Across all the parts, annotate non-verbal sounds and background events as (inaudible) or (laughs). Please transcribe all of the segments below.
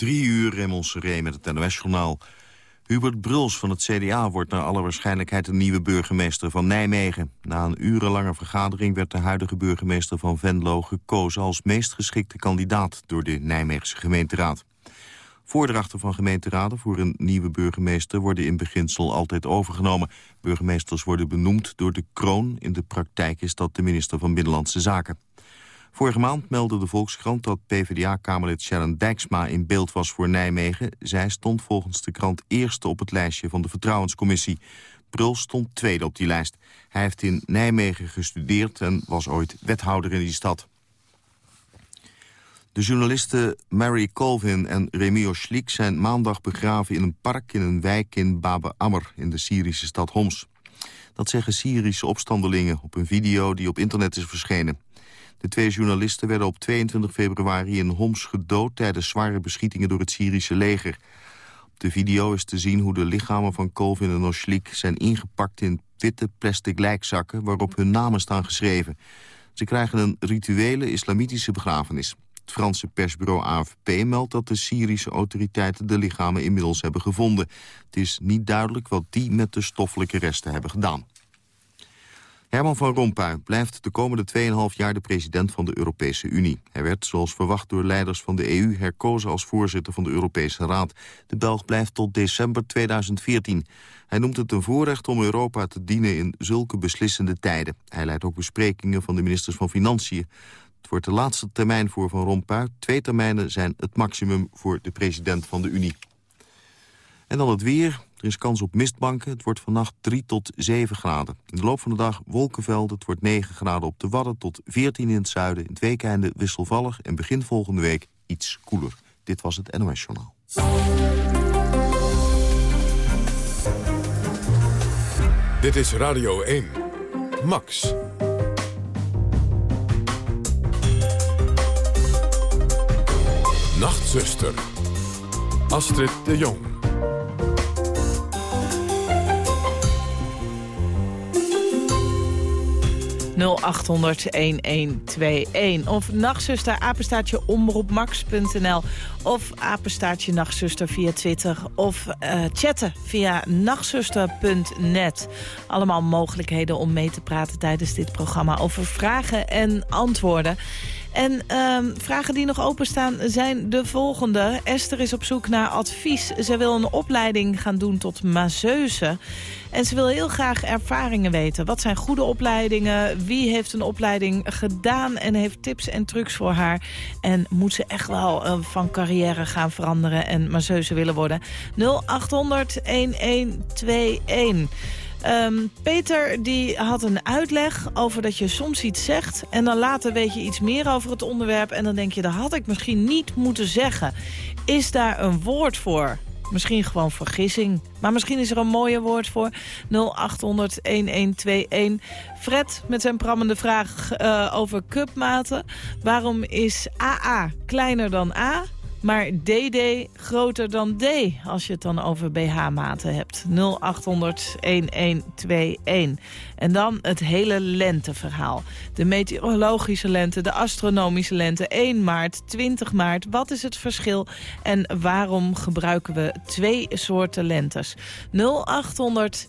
Drie uur Raymond Seré met het NOS-journaal. Hubert Bruls van het CDA wordt naar alle waarschijnlijkheid de nieuwe burgemeester van Nijmegen. Na een urenlange vergadering werd de huidige burgemeester van Venlo gekozen als meest geschikte kandidaat door de Nijmeegse gemeenteraad. Voordrachten van gemeenteraden voor een nieuwe burgemeester worden in beginsel altijd overgenomen. Burgemeesters worden benoemd door de kroon. In de praktijk is dat de minister van Binnenlandse Zaken. Vorige maand meldde de Volkskrant dat PvdA-kamerlid Sharon Dijksma in beeld was voor Nijmegen. Zij stond volgens de krant eerste op het lijstje van de Vertrouwenscommissie. Prul stond tweede op die lijst. Hij heeft in Nijmegen gestudeerd en was ooit wethouder in die stad. De journalisten Mary Colvin en Remio Schliek zijn maandag begraven in een park in een wijk in Babe Ammer in de Syrische stad Homs. Dat zeggen Syrische opstandelingen op een video die op internet is verschenen. De twee journalisten werden op 22 februari in Homs gedood... tijdens zware beschietingen door het Syrische leger. Op de video is te zien hoe de lichamen van Colvin en Oshlik... zijn ingepakt in witte plastic lijkzakken waarop hun namen staan geschreven. Ze krijgen een rituele islamitische begrafenis. Het Franse persbureau AFP meldt dat de Syrische autoriteiten de lichamen inmiddels hebben gevonden. Het is niet duidelijk wat die met de stoffelijke resten hebben gedaan. Herman van Rompuy blijft de komende 2,5 jaar de president van de Europese Unie. Hij werd, zoals verwacht door leiders van de EU, herkozen als voorzitter van de Europese Raad. De Belg blijft tot december 2014. Hij noemt het een voorrecht om Europa te dienen in zulke beslissende tijden. Hij leidt ook besprekingen van de ministers van Financiën. Het wordt de laatste termijn voor Van Rompuy. Twee termijnen zijn het maximum voor de president van de Unie. En dan het weer. Er is kans op mistbanken. Het wordt vannacht 3 tot 7 graden. In de loop van de dag wolkenvelden. Het wordt 9 graden op de Wadden tot 14 in het zuiden. In het weekende wisselvallig en begin volgende week iets koeler. Dit was het NOS Journaal. Dit is Radio 1. Max. Nachtzuster. Astrid de Jong. 0800-1121. Of nachtzuster, apenstaartje omroepmax.nl. Of apenstaartje nachtzuster via Twitter. Of uh, chatten via nachtzuster.net. Allemaal mogelijkheden om mee te praten tijdens dit programma over vragen en antwoorden. En um, vragen die nog openstaan zijn de volgende. Esther is op zoek naar advies. Ze wil een opleiding gaan doen tot masseuse. En ze wil heel graag ervaringen weten. Wat zijn goede opleidingen? Wie heeft een opleiding gedaan en heeft tips en trucs voor haar? En moet ze echt wel uh, van carrière gaan veranderen en masseuse willen worden? 0800 1121. Um, Peter die had een uitleg over dat je soms iets zegt... en dan later weet je iets meer over het onderwerp... en dan denk je, dat had ik misschien niet moeten zeggen. Is daar een woord voor? Misschien gewoon vergissing. Maar misschien is er een mooie woord voor. 0800-1121. Fred met zijn prammende vraag uh, over cupmaten. Waarom is AA kleiner dan A? Maar DD groter dan D, als je het dan over BH-maten hebt. 0800-1121. En dan het hele lenteverhaal. De meteorologische lente, de astronomische lente. 1 maart, 20 maart. Wat is het verschil? En waarom gebruiken we twee soorten lentes? 0800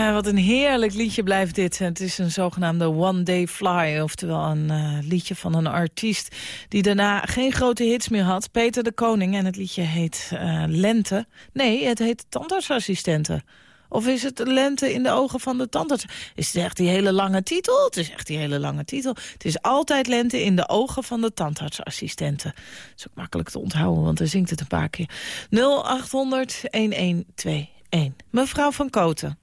Eh, wat een heerlijk liedje blijft dit. Het is een zogenaamde One Day Fly. Oftewel een eh, liedje van een artiest die daarna geen grote hits meer had. Peter de Koning. En het liedje heet eh, Lente. Nee, het heet Tandartsassistenten. Of is het lente in de ogen van de tandarts? Is het echt die hele lange titel? Het is echt die hele lange titel. Het is altijd lente in de ogen van de tandartsassistenten. Dat is ook makkelijk te onthouden, want hij zingt het een paar keer. 0800-1121. Mevrouw van Koten.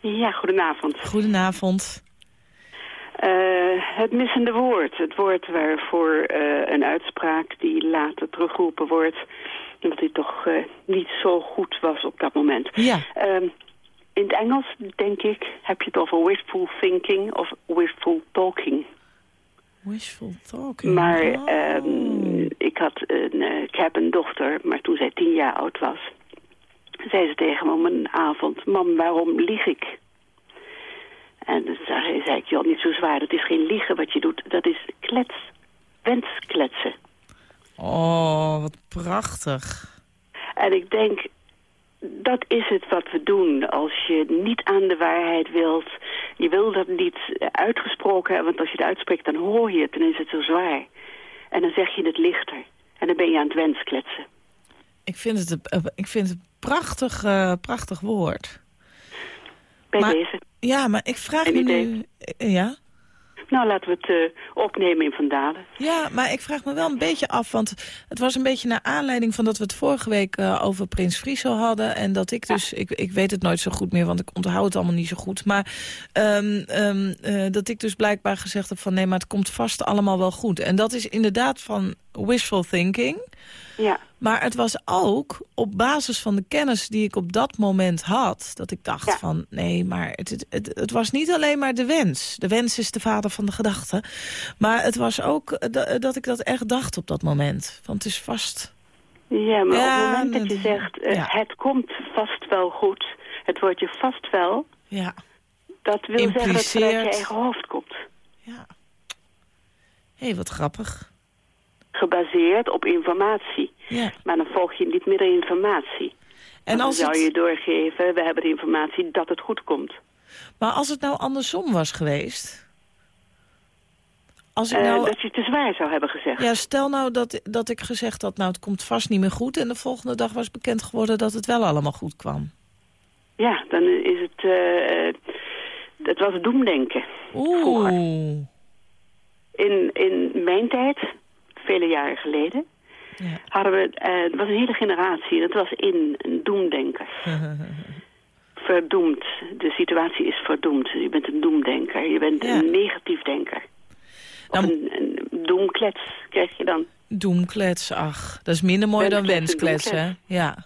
Ja, goedenavond. Goedenavond. Eh, het missende woord. Het woord waarvoor eh, een uitspraak die later teruggeroepen wordt... omdat die toch eh, niet zo goed was op dat moment. Ja. Ehm, in het Engels, denk ik, heb je het over wishful thinking of wishful talking. Wishful talking. Maar Oh. ehm, ik, had een, ik heb een dochter, maar toen zij tien jaar oud was... zei ze tegen me om een avond... Mam, waarom lieg ik? En toen zei ik, joh, niet zo zwaar. Dat is geen liegen wat je doet. Dat is klets. Wenskletsen. Oh, wat prachtig. En ik denk, dat is het wat we doen. Als je niet aan de waarheid wilt. Je wil dat niet uitgesproken hebben. Want als je het uitspreekt, dan hoor je het. Dan is het zo zwaar. En dan zeg je het lichter. En dan ben je aan het wenskletsen. Ik vind het, een- eh, ik vind het een prachtig, eh, prachtig woord. Bij Maar- deze. Ja, maar ik vraag me idee. nu... eh, Ja? Nou, laten we het opnemen in Vandalen. Ja, maar ik vraag me wel een beetje af, want het was een beetje naar aanleiding van dat we het vorige week over Prins Friso hadden. En dat ik dus, ik, ik weet het nooit zo goed meer, want ik onthoud het allemaal niet zo goed. Maar ehm, ehm, eh, dat ik dus blijkbaar gezegd heb van nee, maar het komt vast allemaal wel goed. En dat is inderdaad van wishful thinking. Ja. Maar het was ook op basis van de kennis die ik op dat moment had... dat ik dacht Ja. van, nee, maar het, het, het, was niet alleen maar de wens. De wens is de vader van de gedachte. Maar het was ook da- dat ik dat echt dacht op dat moment. Want het is vast... Ja, maar Ja, op het moment dat je zegt, eh, ja. het komt vast wel goed, het woordje vast wel, Ja, dat wil zeggen dat het vanuit je Impliceert. eigen hoofd komt. ja. Hé, hey, wat grappig. Gebaseerd op informatie. Ja. Maar dan volg je niet meer de informatie. En dan als zou het, je doorgeven, we hebben de informatie dat het goed komt. maar als het nou andersom was geweest... Als ik Eh, nou, Dat je te zwaar zou hebben gezegd. ja, stel nou dat, dat ik gezegd had, nou het komt vast niet meer goed... en de volgende dag was bekend geworden dat het wel allemaal goed kwam. Ja, dan is het... eh het was doemdenken. Vroeger. Oeh. In, in mijn tijd, vele jaren geleden, Ja. hadden we... eh, het was een hele generatie, dat was in een doemdenker. (laughs) Verdoemd. De situatie is verdoemd. Je bent een doemdenker. Je bent Ja. een negatief denker. Of Dan- een, een doemklets krijg je dan. Doemklets, ach. Dat is minder mooi dan Wensklets en wensklets, hè? Ja.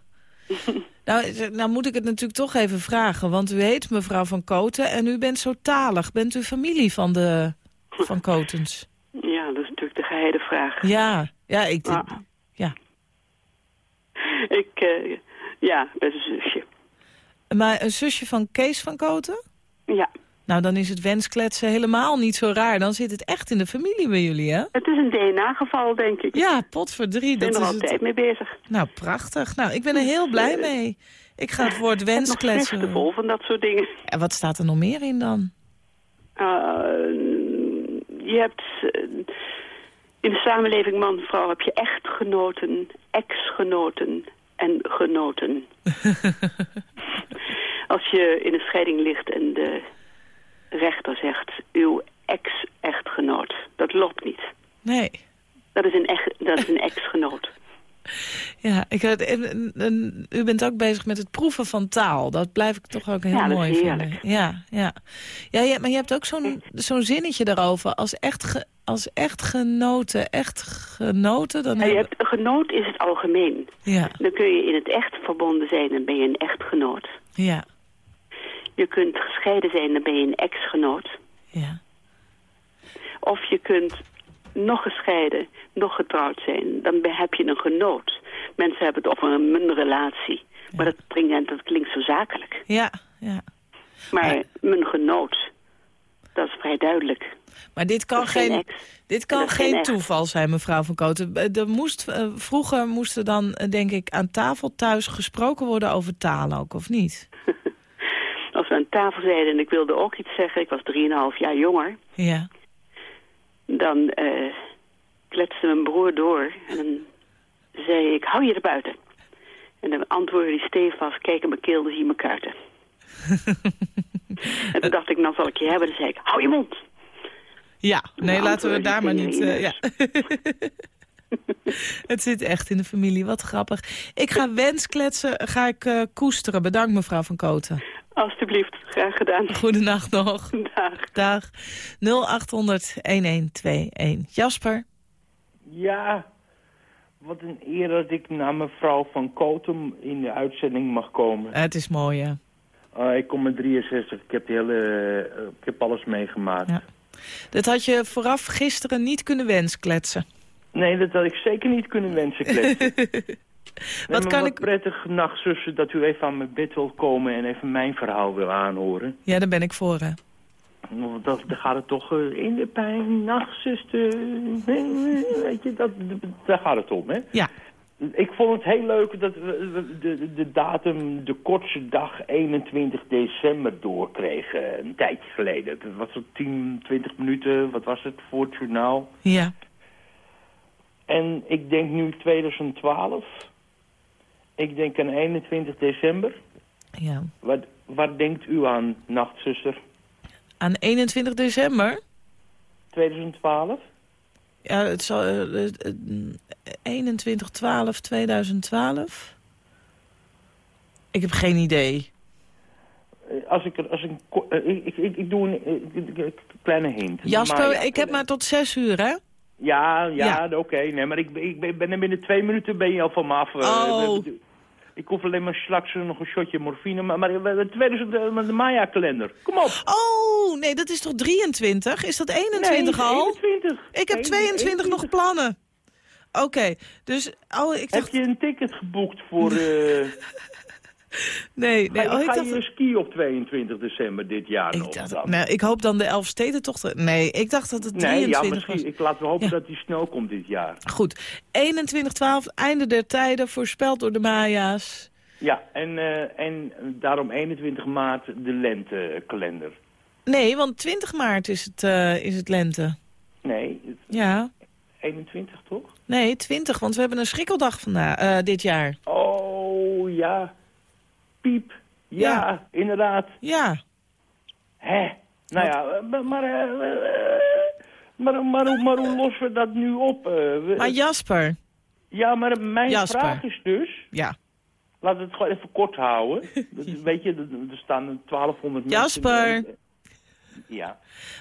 (laughs) nou, eh, nou moet ik het natuurlijk toch even vragen. Want u heet mevrouw Van Koten en u bent zo talig. Bent u familie van de Van Kotens? Geheide vraag. Ja, ja, ik... Ah. Ja. Ik, eh, ja, ben een zusje. Maar een zusje van Kees van Koten? Ja, Nou, dan is het wenskletsen helemaal niet zo raar. Dan zit het echt in de familie bij jullie, hè? het is een DNA-geval, denk ik. Ja, potverdrie. ik ben Dat er is altijd het. mee bezig. Nou, prachtig. Nou, ik ben er heel blij mee. Ik ga het woord Ik wenskletsen... vol van dat soort dingen. En wat staat er nog meer in dan? Uh, je hebt eh, in de samenleving man-vrouw heb je echtgenoten, ex-genoten en genoten. (laughs) Als je in een scheiding ligt en de rechter zegt uw ex-echtgenoot, dat loopt niet. Nee. Dat is een, echt, dat is een ex-genoot. Ja, ik, en- en- en u bent ook bezig met het proeven van taal. Dat blijf ik toch ook heel Ja, mooi vinden. Ja, ja. ja, ja maar je hebt ook zo'n zo'n zinnetje daarover. Als echt, ge- als echt genoten, echt genoten, dan je heb- hebt, genoot is het algemeen. Ja, Dan kun je in het echt verbonden zijn en ben je een echtgenoot. ja, Je kunt gescheiden zijn, dan ben je een ex-genoot. ja. Of je kunt nog gescheiden, nog getrouwd zijn. Dan heb je een genoot. Mensen hebben het over een mun-relatie. Maar dat, klinkt, dat klinkt zo zakelijk. Ja, ja. Maar Maar- mijn genoot, dat is vrij duidelijk. Maar dit kan geen dit kan geen toeval zijn, mevrouw van Koten. Eh, Er moest, eh, vroeger moest er dan, eh, denk ik, aan tafel thuis gesproken worden over taal ook, of niet? (laughs) Als we aan tafel zeiden en ik wilde ook iets zeggen, ik was 3,5 jaar jonger, Ja. Dan eh kletste mijn broer door en dan zei ik, hou je er buiten. En dan antwoordde hij stevast, kijk in mijn keel, dan zie je mijn kuiten. (laughs) en toen dacht ik, nou zal ik je hebben. Dan zei ik, hou je mond. Ja, nee, Nou, laten we daar maar niet... eh, ja. (laughs) (laughs) Het zit echt in de familie, wat grappig. Ik ga wenskletsen, ga ik eh, koesteren. Bedankt mevrouw van Koten. Alsjeblieft, graag gedaan. Goedenacht nog. Dag. Dag. 0800-1121. Jasper? Ja, wat een eer dat ik naar mevrouw Van Kotem in de uitzending mag komen. Eh, het is mooi, hè? Uh, ik kom met 63, ik heb, de hele, uh, ik heb alles meegemaakt. Ja. Dat had je vooraf gisteren niet kunnen wenskletsen. Nee, dat had ik zeker niet kunnen wensen kletsen. (laughs) wat nee, kan wat ik... prettig, nachtzussen, dat u even aan mijn bed wil komen en even mijn verhaal wil aanhoren. Ja, daar ben ik voor, hè? Dat, dan gaat het toch uh, in de pijn, nachtzuster, weet je, dat, daar gaat het om, hè? Ja. Ik vond het heel leuk dat we de, de datum, de kortste dag 21 december doorkregen. Een tijdje geleden. Dat was het 10, 20 minuten, wat was het, voor het journaal. Ja. En ik denk nu 2012. Ik denk aan 21 december. Ja. Wat, waar denkt u aan, nachtzuster? Aan 21 december? 2012? Ja, het zal... Uh, uh, 21 12 2012? Ik heb geen idee. Als ik, als ik, ik, ik, ik doe een, een kleine hint. Jasper, maar, ja, ik heb maar tot zes uur, hè? Ja, ja, ja. oké. Okay. Nee, maar ik, ik ben er binnen twee minuten ben je al van me af. Oh. Ik hoef alleen maar straks nog een shotje morfine. Maar, maar de tweede is de, de Maya-kalender. Kom op. Oh, nee, dat is toch 23? Is dat 21 nee, al? 21. Ik heb 22 21. nog plannen. Oké, okay, dus... Oh, ik dacht... Heb je een ticket geboekt voor... Uh... (laughs) nee, nee. Ga, oh, ik ga je ski op 22 december dit jaar ik nog? Dacht, dan? nou, ik hoop dan de Elfstedentocht... Nee, ik dacht dat het 23 nee, ja, misschien, was. Ik laat we hopen ja. dat die snel komt dit jaar. Goed. 21-12, einde der tijden, voorspeld door de Maya's. Ja, en, uh, en daarom 21 maart de lentekalender. Nee, want 20 maart is het, uh, is het lente. Nee. Het, ja. 21 toch? Nee, 20, want we hebben een schrikkeldag vandaag, uh, dit jaar. Oh, ja. Piep. Ja, ja. inderdaad. Ja. Hè? Nou ja, maar, maar, maar, maar, maar, hoe lossen we dat nu op? We, maar Jasper. Ja, maar mijn Jasper. vraag is dus... Ja. Laten we het gewoon even kort houden. (laughs) Weet je, er staan 1200 Jasper. mensen... Jasper. Ja.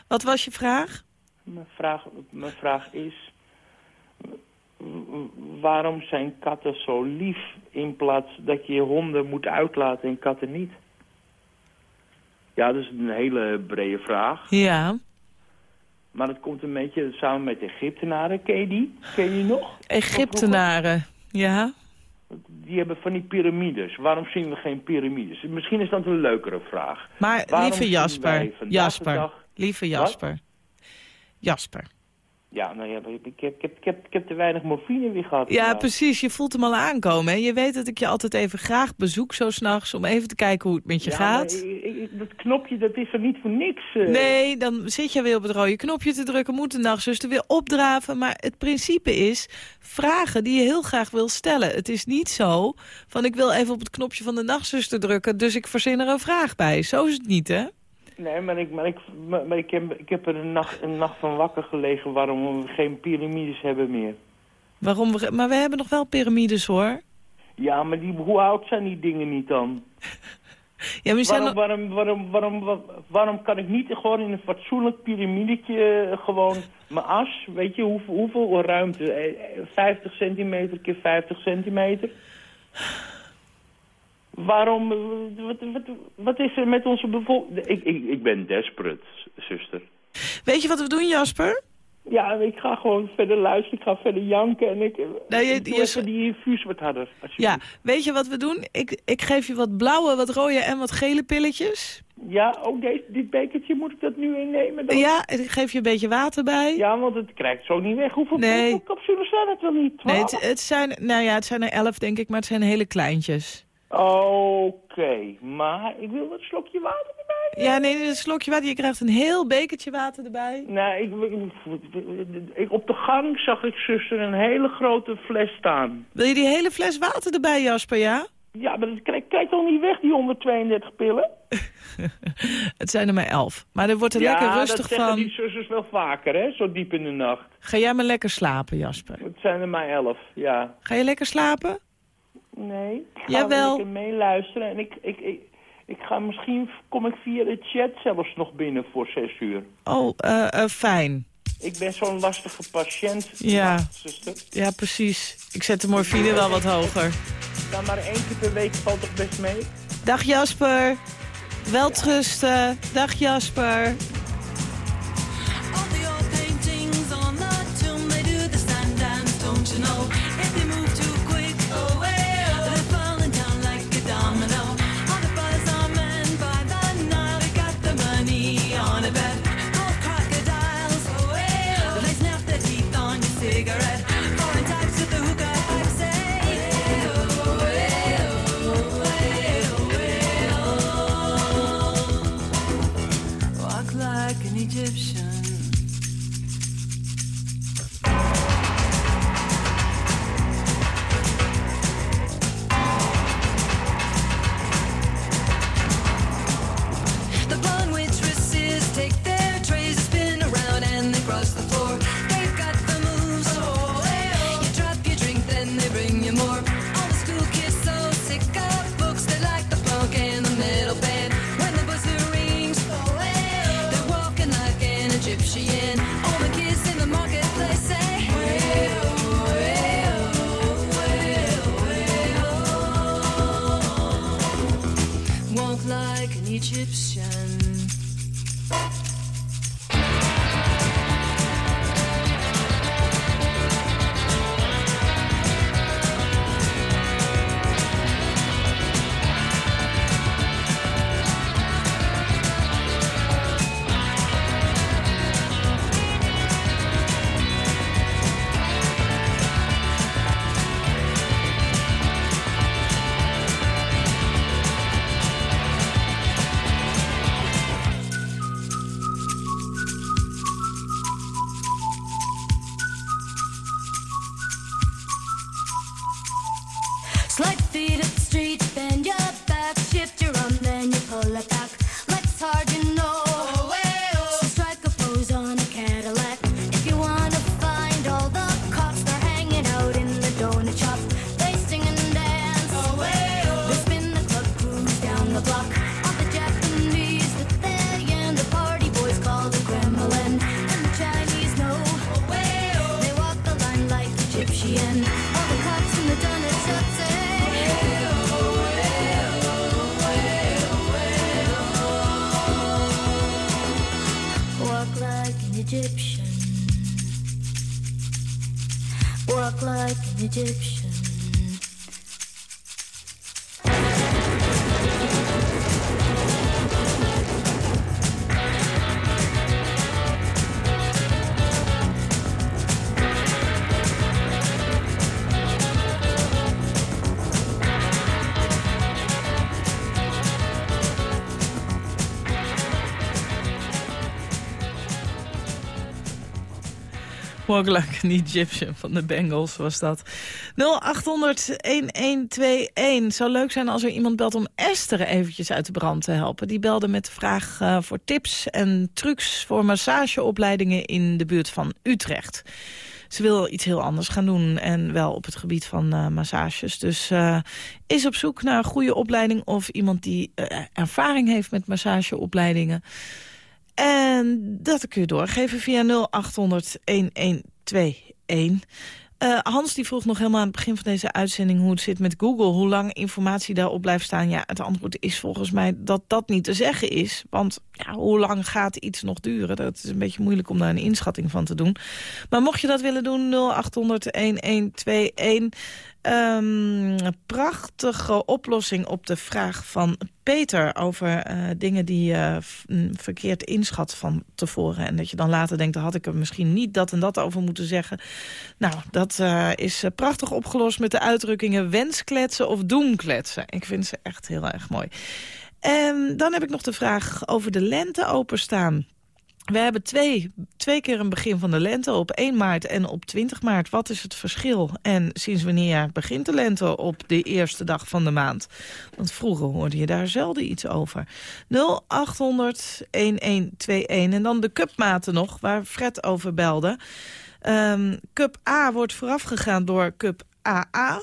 Wat was je vraag? Mijn vraag, mijn vraag is... waarom zijn katten zo lief in plaats dat je honden moet uitlaten en katten niet? Ja, dat is een hele brede vraag. Ja. Maar het komt een beetje samen met Egyptenaren. Ken je die? Ken je die nog? Egyptenaren. Ja. Die hebben van die piramides. Waarom zien we geen piramides? Misschien is dat een leukere vraag. Maar Waarom lieve Jasper, Jasper, dag- lieve Jasper. Jasper. Ja, nou ja, ik heb, ik heb, ik heb, ik heb te weinig morfine weer gehad. Ja, precies. Je voelt hem al aankomen. Hè? Je weet dat ik je altijd even graag bezoek zo s'nachts... om even te kijken hoe het met je Ja, gaat. ik- ik- dat knopje, dat is er niet voor niks. eh. Nee, dan zit je weer op het rode knopje te drukken... moet de nachtzuster weer opdraven. Maar het principe is vragen die je heel graag wil stellen. Het is niet zo van ik wil even op het knopje van de nachtzuster drukken... dus ik verzin er een vraag bij. Zo is het niet, hè? Nee, maar, ik, maar, ik, maar, ik, heb, ik heb er een nacht, een nacht van wakker gelegen waarom we geen piramides hebben meer. Waarom we, maar we hebben nog wel piramides, hoor. Ja, maar die, hoe oud zijn die dingen niet dan? Ja, maar Waarom, waarom, waarom, waarom, kan ik niet gewoon in een fatsoenlijk piramidetje eh, gewoon mijn as, weet je, hoeveel, hoeveel ruimte? Eh, eh, 50 centimeter keer 50 centimeter? Waarom, eh, wat, wat, wat is er met onze bevolking? Ik, ik, ik ben desperate, zuster. Weet je wat we doen, Jasper? Ja, ik ga gewoon verder luisteren, ik ga verder janken en ik... Nee, je- ik doe je- even die infuus wat harder, Ja, weet je wat we doen? Ik, ik geef je wat blauwe, wat rode en wat gele pilletjes. Ja, ook deze, dit bekertje, moet ik dat nu innemen dan? Ja, ik geef je een beetje water bij. Ja, want het krijgt zo niet weg. Hoeveel, Nee. hoeveel capsules zijn het wel niet? Nee, Twaalf? het, het zijn, nou ja, het zijn er elf, denk ik, maar het zijn hele kleintjes. Oké, maar ik wil een slokje water erbij. Ja, nee, een slokje water. Je krijgt een heel bekertje water erbij. Nee, ik, ik, ik- op de gang zag ik zuster een hele grote fles staan. Wil je die hele fles water erbij, Jasper, ja? Ja, maar dat krijg krijg toch niet weg, die 132 pillen? (laughs) Het zijn er maar elf. Maar er wordt er ja, lekker rustig dat zeggen van. die zusters wel vaker, hè, zo diep in de nacht. Ga jij maar lekker slapen, Jasper. Het zijn er maar elf, ja. Ga je lekker slapen? Nee, ik ga Jawel. lekker meeluisteren en ik, ik, ik, ik ga misschien, kom ik via de chat zelfs nog binnen voor zes uur. Oh, eh, eh, fijn. Ik ben zo'n lastige patiënt, Ja. zuster. Ja, precies. Ik zet de morfine wel wat hoger. Nou, maar één keer per week valt toch best mee? Dag Jasper. Welterusten. Dag Jasper. Egyptian. Like an Egyptian van de Bengals was dat. 0800-1121. Zou leuk zijn als er iemand belt om Esther eventjes uit de brand te helpen. Die belde met de vraag eh, voor tips en trucs voor massageopleidingen in de buurt van Utrecht. Ze wil iets heel anders gaan doen en wel op het gebied van eh, massages. Dus eh, is op zoek naar een goede opleiding of iemand die ervaring heeft met massageopleidingen. En dat kun je doorgeven via 0800-1121. Eh, Hans die vroeg nog helemaal aan het begin van deze uitzending... hoe het zit met Google, hoe lang informatie daarop blijft staan. Ja, het antwoord is volgens mij dat dat niet te zeggen is. Want ja, hoe lang gaat iets nog duren? Dat is een beetje moeilijk om daar een inschatting van te doen. Maar mocht je dat willen doen, 0800-1121... Ehm, prachtige oplossing op de vraag van Peter... over eh, dingen die je v- mm, verkeerd inschat van tevoren. En dat je dan later denkt, daar had ik er misschien niet dat en dat over moeten zeggen. Nou, dat eh, is eh, prachtig opgelost met de uitdrukkingen wenskletsen of doemkletsen. Ik vind ze echt heel erg mooi. En dan heb ik nog de vraag over de lente openstaan. We hebben twee, twee keer een begin van de lente op 1 maart en op 20 maart. Wat is het verschil? En sinds wanneer begint de lente op de eerste dag van de maand? Want vroeger hoorde je daar zelden iets over. 0800 1121 en dan de cupmaten nog, waar Fred over belde. Ehm, cup A wordt voorafgegaan door Cup AA.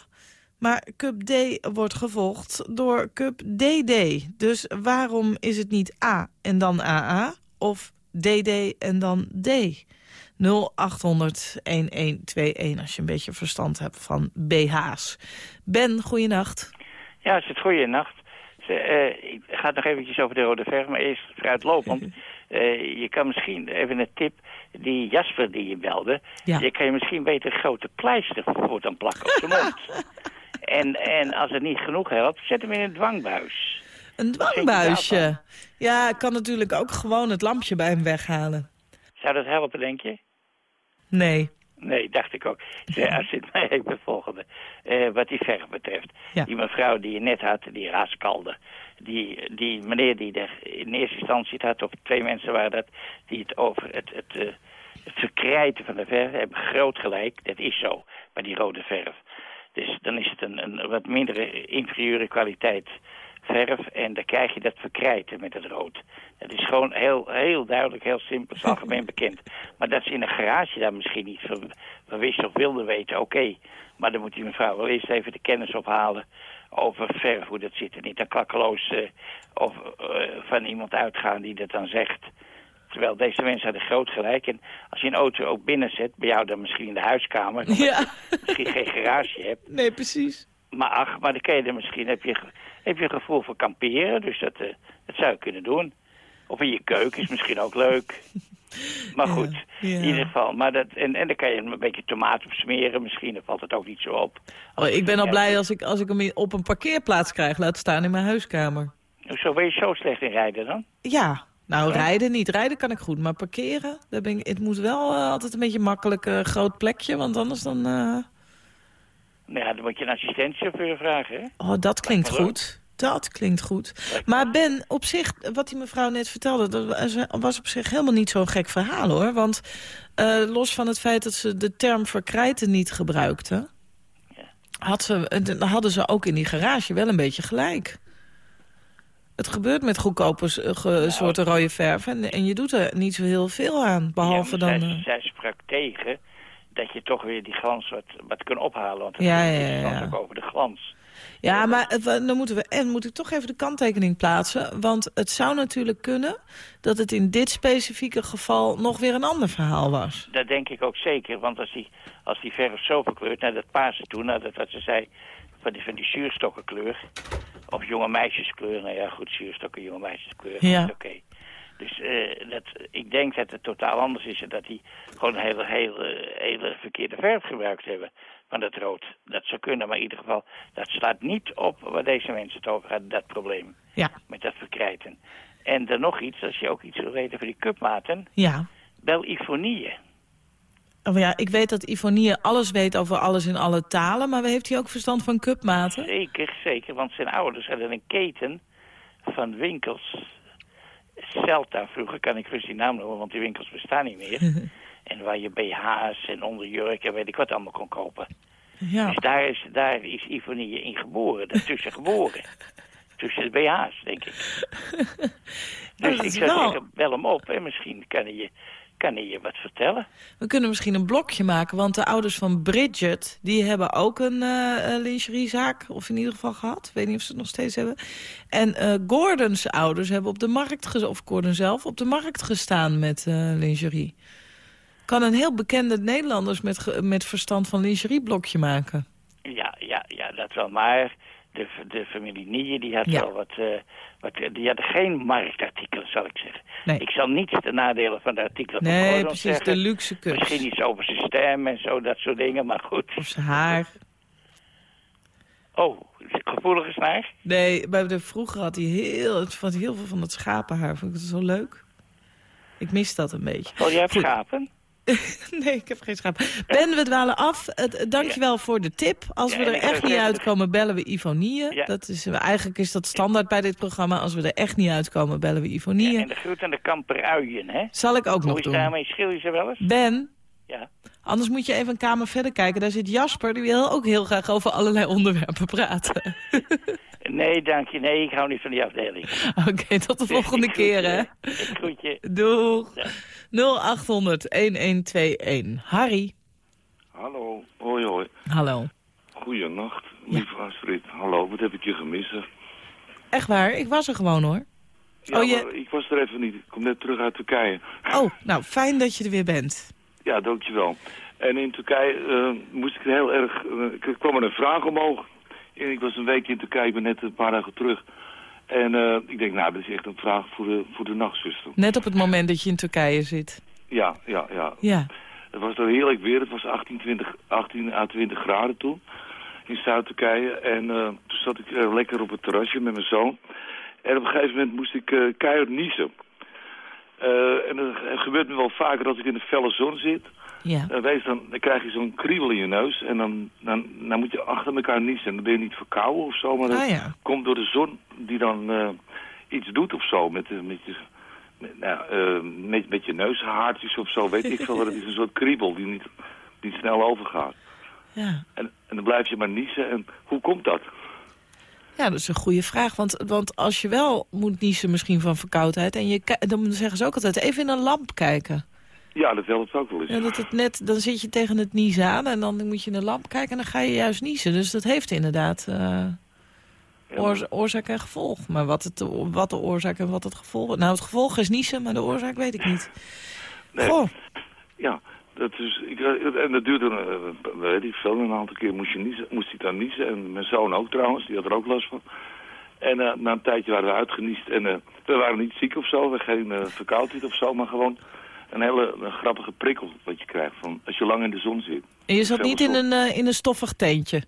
Maar Cup D wordt gevolgd door Cup DD. Dus waarom is het niet A en dan AA? Of DD en dan D? 0800 1121 als je een beetje verstand hebt van BH's. Ben, goeienacht. Ja, het is het goede nacht. Ze, eh, ik ga het nog eventjes over de rode verf, maar eerst vooruitlopend. (laughs) Eh, je kan misschien even een tip, die Jasper die je belde, Ja. je kan je misschien beter grote pleister voor dan plakken op zijn mond. (laughs) en, en als het niet genoeg helpt, zet hem in een dwangbuis. Een dwangbuisje. Ja, ik kan natuurlijk ook gewoon het lampje bij hem weghalen. Zou dat helpen, denk je? Nee. Nee, dacht ik ook. (laughs) Als zit mij even het volgende. Eh, wat die verf betreft. Ja. Die mevrouw die je net had, die raaskalde. Die, die meneer die er in eerste instantie het had, of twee mensen waren dat, die het over het, het, eh, het verkrijten van de verf hebben groot gelijk. Dat is zo, bij die rode verf. Dus dan is het een, een wat mindere, inferieure kwaliteit verf. En dan krijg je dat verkrijten met het rood. Dat is gewoon heel, heel duidelijk, heel simpel, is algemeen bekend. Maar dat ze in een garage daar misschien niet van, van wist of wilde weten, oké. Maar dan moet die mevrouw wel eerst even de kennis ophalen over verf, hoe dat zit. En niet dan klakkeloos eh, of, eh, van iemand uitgaan die dat dan zegt. Terwijl deze mensen hadden groot gelijk. En als je een auto ook binnen zet, bij jou dan misschien in de huiskamer, (laughs) Ja. misschien geen garage hebt. Nee, precies. Maar ach, maar dan kan je er misschien, heb je, heb je een gevoel voor kamperen, dus dat, eh, dat zou je kunnen doen. Of in je keuken is misschien ook leuk. (laughs) Maar goed, ja. in ieder geval. Maar dat, en, en dan kan je een beetje tomaat op smeren, misschien dan valt het ook niet zo op. Oh, ik ben al blij als ik, als ik hem op een parkeerplaats krijg. Laat staan in mijn huiskamer. Zo ben je zo slecht in rijden dan? Ja, nou rijden niet. Rijden kan ik goed, maar parkeren, daar ben ik, het moet wel eh, altijd een beetje makkelijk eh, groot plekje. Want anders dan... Nou ja, dan moet je een assistentchauffeur vragen, hè? Oh, dat klinkt goed. Dat klinkt goed. Maar Ben, op zich, wat die mevrouw net vertelde... dat was- op zich helemaal niet zo'n gek verhaal, hoor. Want eh, los van het feit dat ze de term verkrijten niet gebruikte... Had ze, eh, hadden ze ook in die garage wel een beetje gelijk. Het gebeurt met goedkope eh, ge- soorten rode verf... En, en je doet er niet zo heel veel aan, behalve ja, dan... zij, zij sprak tegen dat je toch weer die glans wat, wat kunt ophalen. Want het Ja, ja, ja, ja. ook over de glans. Ja, maar we- dan moeten we, en moet ik toch even de kanttekening plaatsen. Want het zou natuurlijk kunnen dat het in dit specifieke geval nog weer een ander verhaal was. Dat denk ik ook zeker, want als die, als die verf zo verkleurt, naar dat paarse toe, naar dat wat ze zei, van die, van die zuurstokkenkleur, of jonge meisjeskleur, nou ja goed, zuurstokken, jonge meisjeskleur, Ja. oké. Dus eh, dat, ik denk dat het totaal anders is en dat die gewoon een hele, hele, hele verkeerde verf gebruikt hebben. van dat rood. Dat zou kunnen, maar in ieder geval, dat slaat niet op waar deze mensen het over hadden, dat probleem. Ja. Met dat verkrijten. En dan nog iets, als je ook iets wil weten van die cupmaten, Ja. bel Ifonie. Oh, ja, ik weet dat Ivonie alles weet over alles in alle talen, maar heeft hij ook verstand van cupmaten? Zeker, zeker, want zijn ouders hadden een keten van winkels. Celta, vroeger kan ik rustig die naam noemen, want die winkels bestaan niet meer. (laughs) en waar je BH's en onderjurk en weet ik wat allemaal kon kopen. Ja. Dus daar is, daar is Ivonie in geboren, daartussen geboren. (laughs) Tussen de BH's, denk ik. (laughs) dat Dus ik zou zeggen, bel hem op en misschien kan hij je, kan hij je wat vertellen. We kunnen misschien een blokje maken, want de ouders van Bridget... die hebben ook een eh, eh, lingeriezaak, of in ieder geval gehad. Ik weet niet of ze het nog steeds hebben. En eh, Gordons ouders hebben op de markt, of Gordon zelf, op de markt gestaan met eh, lingerie. Kan een heel bekende Nederlanders met, met verstand van lingerie blokje maken. Ja, ja, ja, dat wel. Maar de, de familie Nije, die had Ja. wel wat, eh, wat... Die hadden geen marktartikelen, zal ik zeggen. Nee. Ik zal niet de nadelen van de artikelen van Nee, precies, zeggen. de luxe kus. Misschien iets over zijn stem en zo, dat soort dingen, maar goed. Of zijn haar. Oh, gevoelige snaar? Nee, bij de, vroeger had hij heel, het- heel veel van dat schapenhaar. Vond ik het zo leuk. Ik mis dat een beetje. Oh, jij hebt schapen? (laughs) Nee, ik heb geen schaap. Ben, we dwalen af. Het- Dankjewel voor de tip. Als Ja, we er echt niet uitkomen, bellen we Ivonie. Ja. Dat is, eigenlijk is dat standaard bij dit programma. Als we er echt niet uitkomen, bellen we Ivonie. En de groet aan de kamperuien, hè? Zal ik ook Hoe nog doen. daarmee? Schil je ze wel eens? Ben, Ja. anders moet je even een kamer verder kijken. Daar zit Jasper, die wil ook heel graag over allerlei onderwerpen praten. (laughs) Nee, dank je. Nee, ik hou niet van die afdeling. (laughs) Oké, tot de volgende keer, hè. Ik groet je. Doeg. Ja. 0800-1121. Harry. Hallo, hoi hoi. Hallo. Goeienacht, lieve Astrid. Hallo, wat heb ik je gemist? Echt waar, ik was er gewoon hoor. Ja, Oh, je- ik was er even niet. Ik kom net terug uit Turkije. Oh, nou, fijn dat je er weer bent. Ja, dankjewel. En in Turkije eh, moest ik heel erg... eh, er kwam er een vraag omhoog. En ik was een week in Turkije, ik ben net een paar dagen terug. En eh, ik denk, nou, dat is echt een vraag voor de, voor de nachtzuster. Net op het moment dat je in Turkije zit. Ja, ja, ja. Ja. Het was er heerlijk weer. Het was 18, 20, 18 à 20 graden toen. In Zuid-Turkije. En eh, toen zat ik eh, lekker op het terrasje met mijn zoon. En op een gegeven moment moest ik keihard niezen. En dat gebeurt me wel vaker als ik in de felle zon zit. Ja. Dan, wees dan, dan krijg je zo'n kriebel in je neus. En dan, dan, dan moet je achter elkaar niezen. En dan ben je niet verkouden of zo. Maar dat Ah ja. komt door de zon die dan eh, iets doet of zo. Met, de- met, je, met, nou, eh, met, met je neushaartjes of zo. Weet ik veel. Het is een soort kriebel die niet, die snel overgaat. Ja. En, en dan blijf je maar niezen. En hoe komt dat? ja, dat is een goede vraag. Want, want als je wel moet niezen misschien van verkoudheid... En je, dan zeggen ze ook altijd even in een lamp kijken. Ja, dat helpt ook wel eens. Ja, dat het net, dan zit je tegen het niezen aan en dan moet je in een lamp kijken... en dan ga je juist niezen. Dus dat heeft inderdaad eh, oorzaak en gevolg. Maar wat, het, wat de oorzaak en wat het gevolg... Nou, het gevolg is niezen, maar de oorzaak weet ik niet. Nee. Ja, dat is, ik, en dat duurde, eh, weet ik veel, een aantal keer moest, je niezen, moest ik dan niezen. En mijn zoon ook trouwens, die had er ook last van. En eh, na een tijdje waren we uitgeniest en we waren niet ziek of zo, we geen verkoudheid of zo, maar gewoon een hele een grappige prikkel wat je krijgt van als je lang in de zon zit. en je zat niet in een, eh, in een stoffig teentje.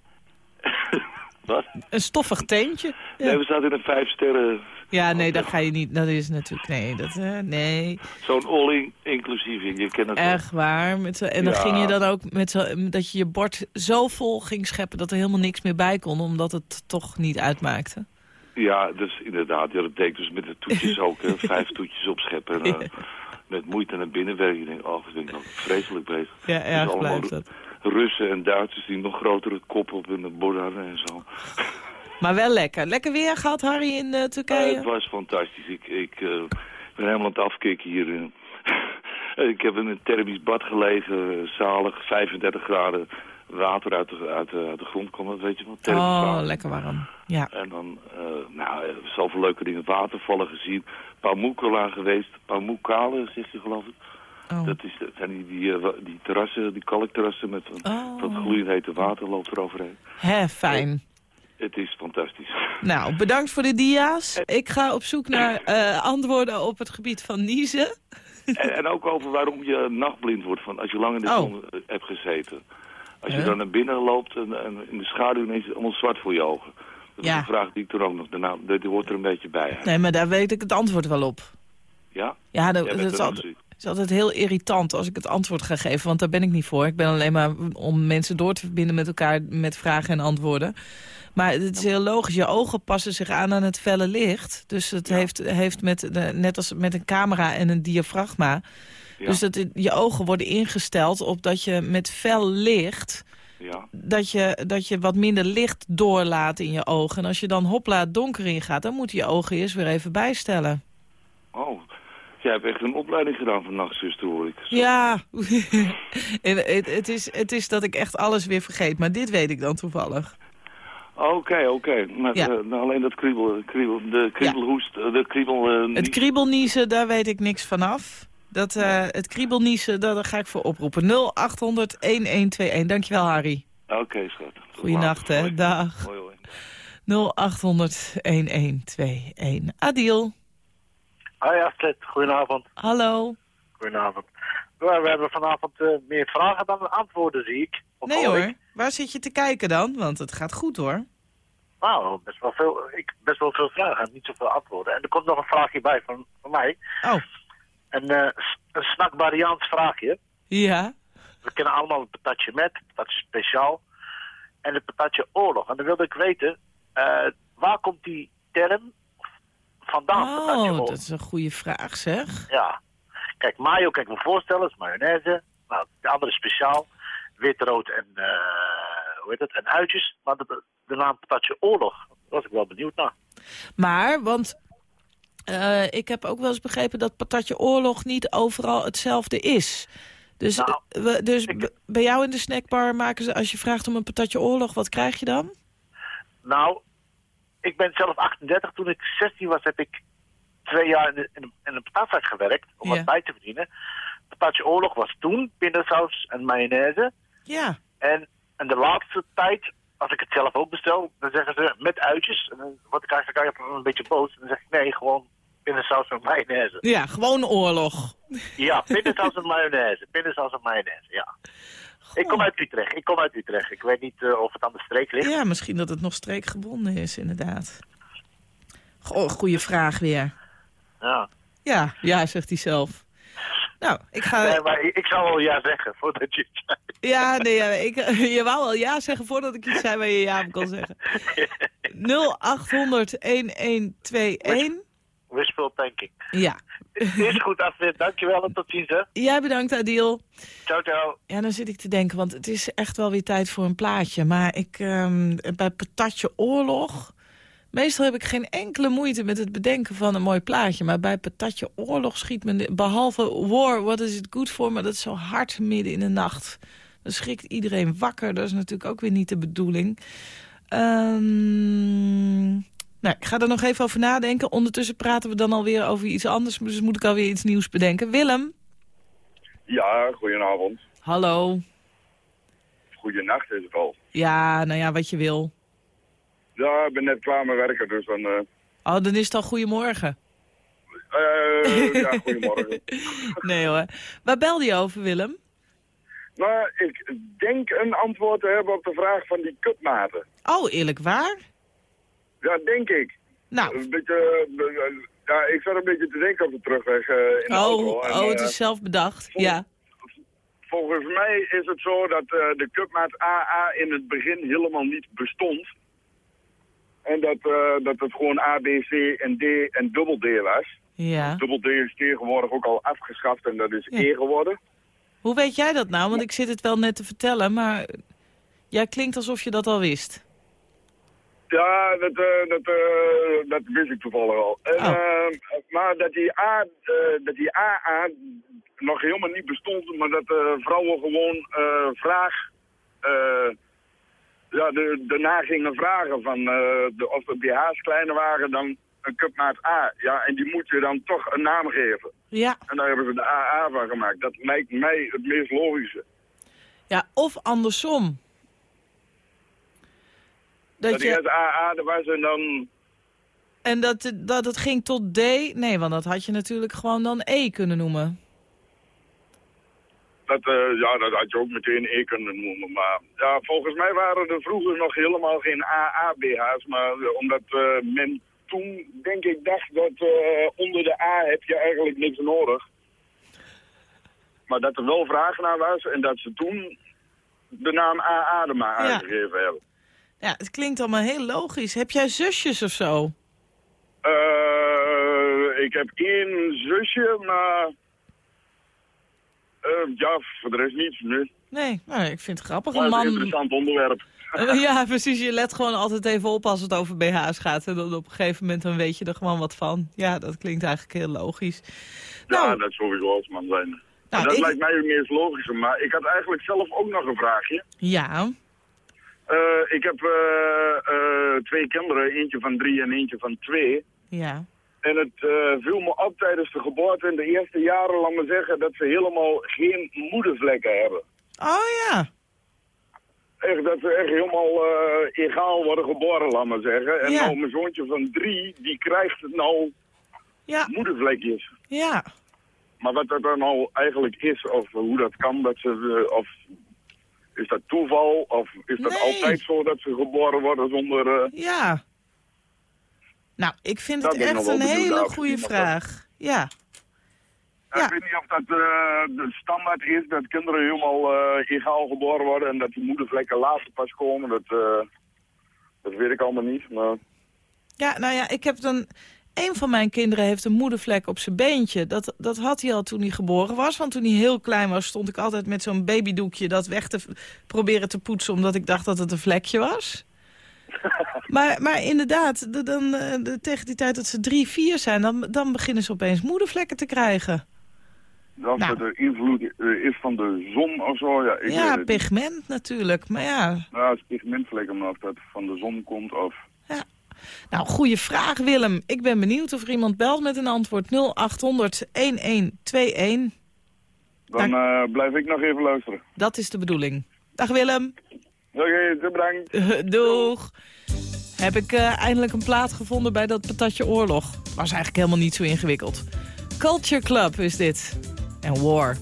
(laughs) Wat? Een stoffig teentje? Ja. Nee, we zaten in een vijf sterren, Ja, nee, dat ga je niet. Dat is natuurlijk. Nee, dat. eh, nee. zo'n all-in inclusief, je kent het wel. Echt waar. Met zo, en dan ging je dan ook met zo, dat je je bord zo vol ging scheppen dat er helemaal niks meer bij kon, omdat het toch niet uitmaakte. Ja, dus inderdaad. Ja, dat deed ik dus met de toetjes (laughs) ook. Vijf toetjes opscheppen. En, met moeite naar binnen werken. Je denkt, oh, ik ben ik nou vreselijk bezig. Ja, erg blijft dat. Russen en Duitsers die nog grotere kop op hun borden hadden en zo. Maar wel lekker. Lekker weer gehad, Harry, in eh, Turkije? het was fantastisch. Ik, ik eh, ben helemaal aan het afkicken hier. (laughs) ik heb in een thermisch bad gelegen, eh, zalig, 35 graden. Water uit de, uit de, uit de grond komt, dat weet je wel. Oh, lekker warm. Ja. En dan, eh nou, eh, zoveel leuke dingen. Watervallen gezien. Pamukala geweest. Pamukale, zeg je geloof ik. Oh. Dat, is, dat zijn die, die, eh, die terrassen, die kalkterrassen met Oh. van gloeiend hete water loopt er overheen. Hè, fijn. Het is fantastisch. (laughs) Nou, bedankt voor de dia's. Ik ga op zoek naar eh, antwoorden op het gebied van niezen. en, en ook over waarom je nachtblind wordt van als je lang in de Oh. zon eh, hebt gezeten. Als je Huh? dan naar binnen loopt en, en in de schaduw ineens is het allemaal zwart voor je ogen. Dat Ja. is een vraag die ik toen ook nog, daarna, die die hoort er een beetje bij. Nee, maar daar weet ik het antwoord wel op. Ja? Ja, dat, dat is, altijd, is altijd heel irritant als ik het antwoord ga geven. Want daar ben ik niet voor. Ik ben alleen maar om mensen door te verbinden met elkaar met vragen en antwoorden. Maar het is heel logisch. Je ogen passen zich aan aan het felle licht. Dus het heeft, heeft met, de, net als met een camera en een diafragma... Ja. Dus dat je ogen worden ingesteld op dat je met fel licht... Ja. Dat je, dat je wat minder licht doorlaat in je ogen. En als je dan hopla donker in gaat... dan moet je je ogen eerst weer even bijstellen. Oh, jij hebt echt een opleiding gedaan van nachtzuster, hoor ik. Ja, (laughs) En het, het, is, het is dat ik echt alles weer vergeet. Maar dit weet ik dan toevallig. Oké, oké. Maar Ja. eh, nou, alleen dat kriebel, kriebel, de kriebelhoest, eh, de kriebel... eh, Het kriebelniezen, daar weet ik niks vanaf. Dat, eh, het kriebelniezen, daar, daar ga ik voor oproepen. 0800-1121. Dankjewel, Harry. Oké, schat. Tot Goeienacht, hè. Dag. Hoi, hoi. 0800-1121. Adil. Hoi Astrid, goedenavond. Hallo. Goedenavond. Ja, we hebben vanavond eh, meer vragen dan antwoorden, zie ik. Of Nee hoor hoor, ik. waar zit je te kijken dan? Want het gaat goed hoor. Nou, best wel, veel, ik, best wel veel vragen, niet zoveel antwoorden. En er komt nog een vraagje bij van, van mij. Oh, Een, s- een vraagje. ja. We kennen allemaal het patatje met, het patatje speciaal. En het patatje oorlog. En dan wilde ik weten, eh, waar komt die term vandaan? patatje Oh, oorlog? dat is een goede vraag zeg. Ja. Kijk, mayo kan ik me voorstellen, is mayonaise. Nou, de andere speciaal. Wit, rood en, eh, hoe heet het, en uitjes. Maar de, de naam patatje oorlog, daar was ik wel benieuwd naar. Maar, want eh, ik heb ook wel eens begrepen dat patatje oorlog niet overal hetzelfde is. Dus, Nou, eh, we- dus ik- bij jou in de snackbar maken ze, als je vraagt om een patatje oorlog, wat krijg je dan? Nou, ik ben zelf 38. Toen ik 16 was, heb ik twee jaar in, de, in, een- in een patatzaak gewerkt om Ja. wat bij te verdienen. Patatje oorlog was toen pindasaus en mayonaise. Ja. En, en de laatste tijd, als ik het zelf ook bestel, dan zeggen ze met uitjes. En dan word ik eigenlijk een beetje boos. En dan zeg ik nee, gewoon pindasaus en mayonaise. Ja, gewoon oorlog. Ja, pindasaus en mayonaise. Pindasaus en mayonaise, ja. Ik kom uit Utrecht. Ik kom uit Utrecht. Ik weet niet eh, of het aan de streek ligt. Ja, misschien dat het nog streekgebonden is, inderdaad. Goh, goede vraag weer. Ja. Ja, ja, zegt hij zelf. Nou, ik ga... Nee, maar ik, zou wel ja zeggen voordat je het zei. Ja, nee, ja, ik, (laughs) je wou al ja zeggen voordat ik iets zei waar je ja kon zeggen. (laughs) 0800-1121. Wishful thinking. Ja. Is goed, Astrid. Dankjewel en tot ziens, hè. Jij bedankt, Adil. Ciao, ciao. Ja, dan zit ik te denken, want het is echt wel weer tijd voor een plaatje. Maar ik, ehm, bij Patatje Oorlog... Meestal heb ik geen enkele moeite met het bedenken van een mooi plaatje. Maar bij Patatje Oorlog schiet me... behalve War, what is it good for? Maar dat is zo hard midden in de nacht. Dan schrikt iedereen wakker. Dat is natuurlijk ook weer niet de bedoeling. Ehm, nou, ik ga er nog even over nadenken. Ondertussen praten we dan alweer over iets anders. Dus moet ik alweer iets nieuws bedenken. Willem? Ja, goedenavond. Hallo. Goedenacht is het al. Ja, nou ja, wat je wil. Ja, ik ben net klaar met werken, dus dan... eh Oh, dan is het al goedemorgen. eh, ja, goedemorgen. (laughs) Nee hoor. Waar belde je over, Willem? Nou, ik denk een antwoord te hebben op de vraag van die cupmaten. Oh, eerlijk waar? Ja, denk ik. Nou, Een beetje... eh, ja, ik zat een beetje te denken op de terugweg in de oh, auto. En, oh, het is zelf bedacht. Ja. Volgens mij is het zo dat de cupmaat AA in het begin helemaal niet bestond. En dat, eh, dat het gewoon A, B, C en D en dubbel D was. Ja. Dubbel D is tegenwoordig ook al afgeschaft en dat is Ja. E geworden. Hoe weet jij dat nou? Want ik zit het wel net te vertellen, maar jij klinkt alsof je dat al wist. Ja, dat, eh, dat, eh, dat wist ik toevallig al. En, Oh. maar dat die, A, dat die AA nog helemaal niet bestond, maar dat vrouwen gewoon vraag... ja, de, daarna gingen vragen van eh, de, of de BH's kleiner waren dan een cupmaat A. Ja, en die moet je dan toch een naam geven. Ja. En daar hebben ze de AA van gemaakt. Dat lijkt mij het meest logische. Ja, of andersom. Dat Dat je, AA er was en dan... en dat, dat het ging tot D. Nee, want dat had je natuurlijk gewoon dan E kunnen noemen. Dat, eh, ja, dat had je ook meteen E kunnen noemen. Maar ja, volgens mij waren er vroeger nog helemaal geen AA-BH's. Maar eh, omdat eh, men toen, denk ik, dacht dat onder de A heb je eigenlijk niks nodig. Maar dat er wel vraag naar was en dat ze toen de naam AA er maar Ja. aangegeven hebben. Ja, het klinkt allemaal heel logisch. Heb jij zusjes of zo? Ik heb één zusje, maar... ja, voor de rest niets. Nee. Nee, nou, ik vind het grappig. Maar Een het is een man... interessant onderwerp. Eh, Ja, precies. Je let gewoon altijd even op als het over BH's gaat. En dan op een gegeven moment dan weet je er gewoon wat van. Ja, dat klinkt eigenlijk heel logisch. Ja, Nou, dat sowieso als man zijn. Nou, dat ik- lijkt mij het meest logische. Maar ik had eigenlijk zelf ook nog een vraagje. ja. Eh, ik heb eh, twee kinderen, eentje van drie en eentje van twee. Ja. En het eh, viel me op tijdens de geboorte in de eerste jaren, laat me zeggen, dat ze helemaal geen moedervlekken hebben. Oh ja. Echt, dat ze echt helemaal eh, egaal worden geboren, laat maar zeggen. En Ja. nou, mijn zoontje van drie, die krijgt nou Ja. moedervlekjes. Ja. Maar wat dat dan nou eigenlijk is, of hoe dat kan, dat ze, eh, of is dat toeval, of is dat Nee. altijd zo dat ze geboren worden zonder... Ja. Nou, ik vind het echt een hele goede vraag. Ja. Ik weet niet of dat eh, de standaard is, dat kinderen helemaal eh, egaal geboren worden en dat die moedervlekken later pas komen. Dat, eh, dat weet ik allemaal niet, maar... Ja, nou ja, ik heb dan... Een van mijn kinderen heeft een moedervlek op zijn beentje. Dat, dat had hij al toen hij geboren was. Want toen hij heel klein was, stond ik altijd met zo'n babydoekje... dat weg te proberen te poetsen, omdat ik dacht dat het een vlekje was. (laughs) maar, maar inderdaad, de- dan, eh, de- tegen die tijd dat ze drie, vier zijn... dan, dan beginnen ze opeens moedervlekken te krijgen. Als Nou. het de invloed eh, is van de zon of zo, ja, ik ja, het niet. pigment natuurlijk. Maar ja, Nou, als pigmentvlekken, maar of dat van de zon komt of... Nou, goede vraag Willem. Ik ben benieuwd of er iemand belt met een antwoord 0800 1121. Dan eh, blijf ik nog even luisteren. Dat is de bedoeling. Dag Willem. Oké, bedankt. (laughs) Doeg. Heb ik eh, eindelijk een plaat gevonden bij dat patatje oorlog. Was eigenlijk helemaal niet zo ingewikkeld. Culture Club is dit. En War.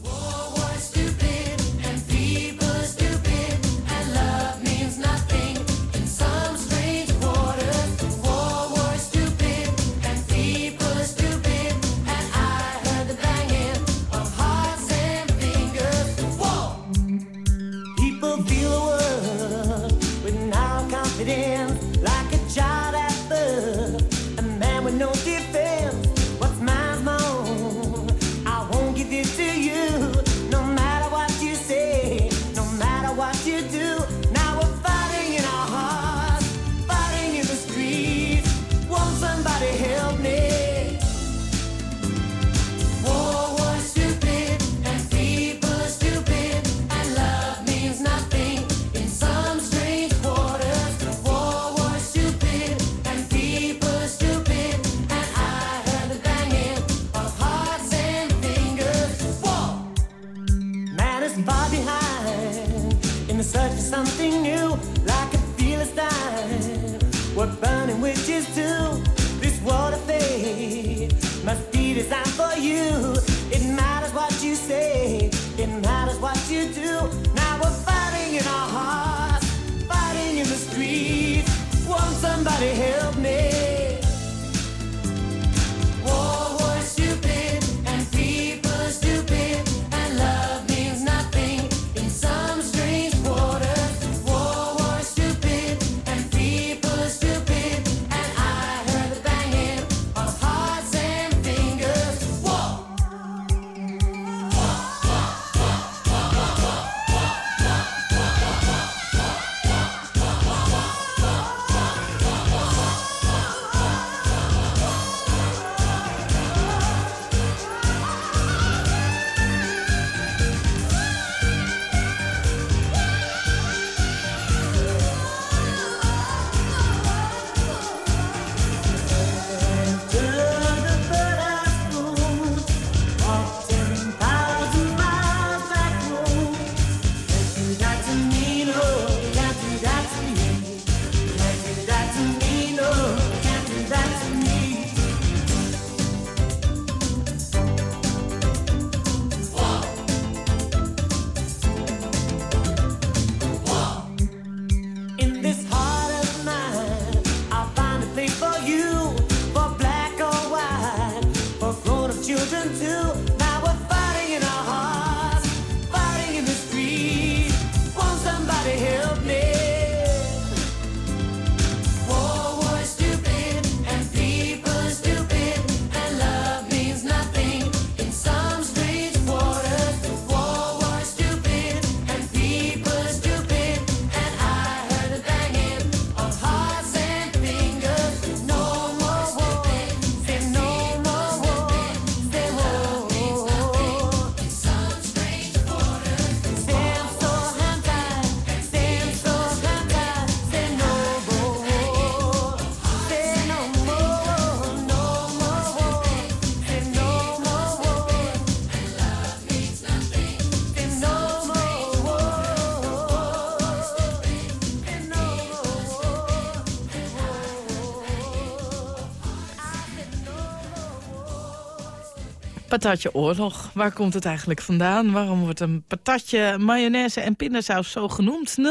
Patatje oorlog. Waar komt het eigenlijk vandaan? Waarom wordt een patatje, mayonaise en pindasaus zo genoemd? 0800-1121.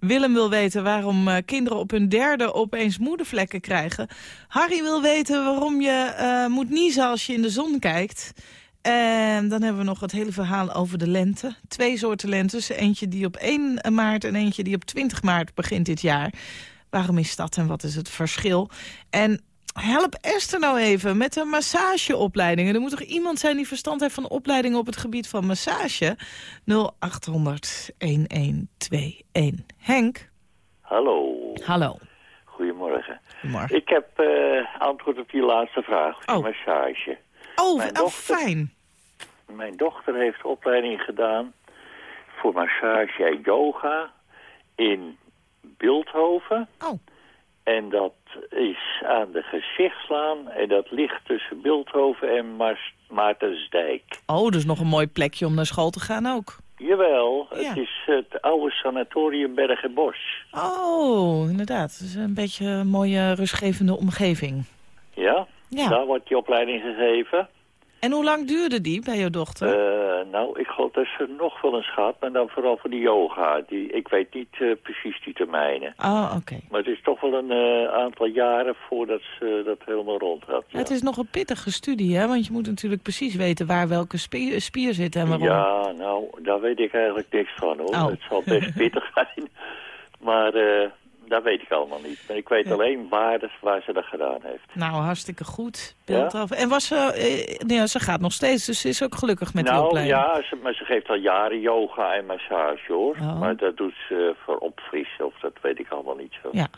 Willem wil weten waarom eh, kinderen op hun derde opeens moedervlekken krijgen. Harry wil weten waarom je eh, moet niezen als je in de zon kijkt. En dan hebben we nog het hele verhaal over de lente. Twee soorten lentes. Eentje die op 1 maart en eentje die op 20 maart begint dit jaar. Waarom is dat en wat is het verschil? En help Esther nou even met de massageopleidingen. Er moet toch iemand zijn die verstand heeft van opleidingen op het gebied van massage? 0800 1121. Henk? Hallo. Hallo. Goedemorgen. Goedemorgen. Ik heb eh, antwoord op die laatste vraag, Oh. massage. Oh, Mijn oh, dochter- fijn. Mijn dochter heeft opleiding gedaan voor massage en yoga in Beeldhoven. Oh. En dat is aan de gezichtslaan en dat ligt tussen Beeldhoven en Maas- Maartensdijk. Oh, dus nog een mooi plekje om naar school te gaan ook. Jawel, Ja. het is het oude sanatorium Berg en Bos. Oh, inderdaad. Het is een beetje een mooie rustgevende omgeving. Ja? Ja. Daar wordt die opleiding gegeven. En hoe lang duurde die bij jouw dochter? Eh, nou, ik geloof dat ze nog wel eens gaat, maar dan vooral voor die yoga. Die, ik weet niet eh, precies die termijnen. Oh, oké. Maar het is toch wel een eh, aantal jaren voordat ze dat helemaal rond had. Ja, Het is nog een pittige studie, hè? Want je moet natuurlijk precies weten waar welke spier, spier zit en waarom. Ja, nou, daar weet ik eigenlijk niks van hoor. Oh. Het zal best (laughs) pittig zijn, maar dat weet ik allemaal niet. Maar ik weet Ja. alleen waar, waar ze dat gedaan heeft. Nou, hartstikke goed. Ja? Beeldhoven. En was ze... eh, nee, ze gaat nog steeds, dus ze is ook gelukkig met die nou opleiding. ja, ze, maar ze geeft al jaren yoga en massage hoor. Oh. Maar dat doet ze voor opfrissen of dat weet ik allemaal niet zo. Ja.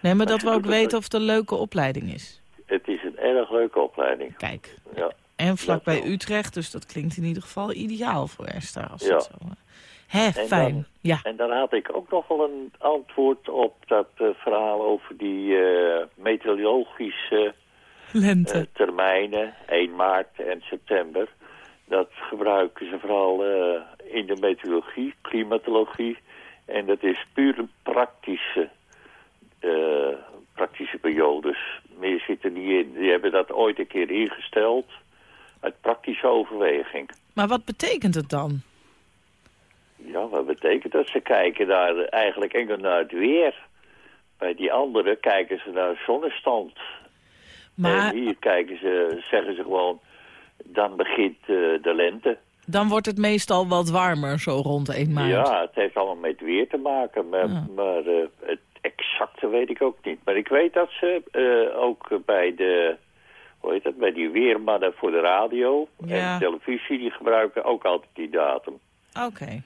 Nee, maar Maar dat we ook weten of het een leuke opleiding is. Het is een erg leuke opleiding. Kijk. Ja. En vlakbij. Utrecht, dus dat klinkt in ieder geval ideaal voor Esther. Als Ja. het zo, eh. Hè, fijn. dan- Ja. En dan had ik ook nog wel een antwoord op dat eh, verhaal over die eh, meteorologische Lente. eh, termijnen, 1 maart en september. Dat gebruiken ze vooral in de meteorologie, klimatologie. En dat is puur een praktische, praktische periodes. Meer zit er niet in. Die hebben dat ooit een keer ingesteld uit praktische overweging. Maar wat betekent het dan? Ja, wat betekent dat? Ze kijken daar eigenlijk enkel naar het weer. Bij die anderen kijken ze naar zonnestand. Maar En hier kijken ze, zeggen ze gewoon, dan begint eh, de lente. dan wordt het meestal wat warmer, zo rond 1 maart. Ja, het heeft allemaal met weer te maken, maar, Ja. maar eh, het exacte weet ik ook niet. Maar ik weet dat ze eh, ook bij de, hoe heet dat, bij die weermannen voor de radio Ja. en televisie, die gebruiken ook altijd die datum. Oké.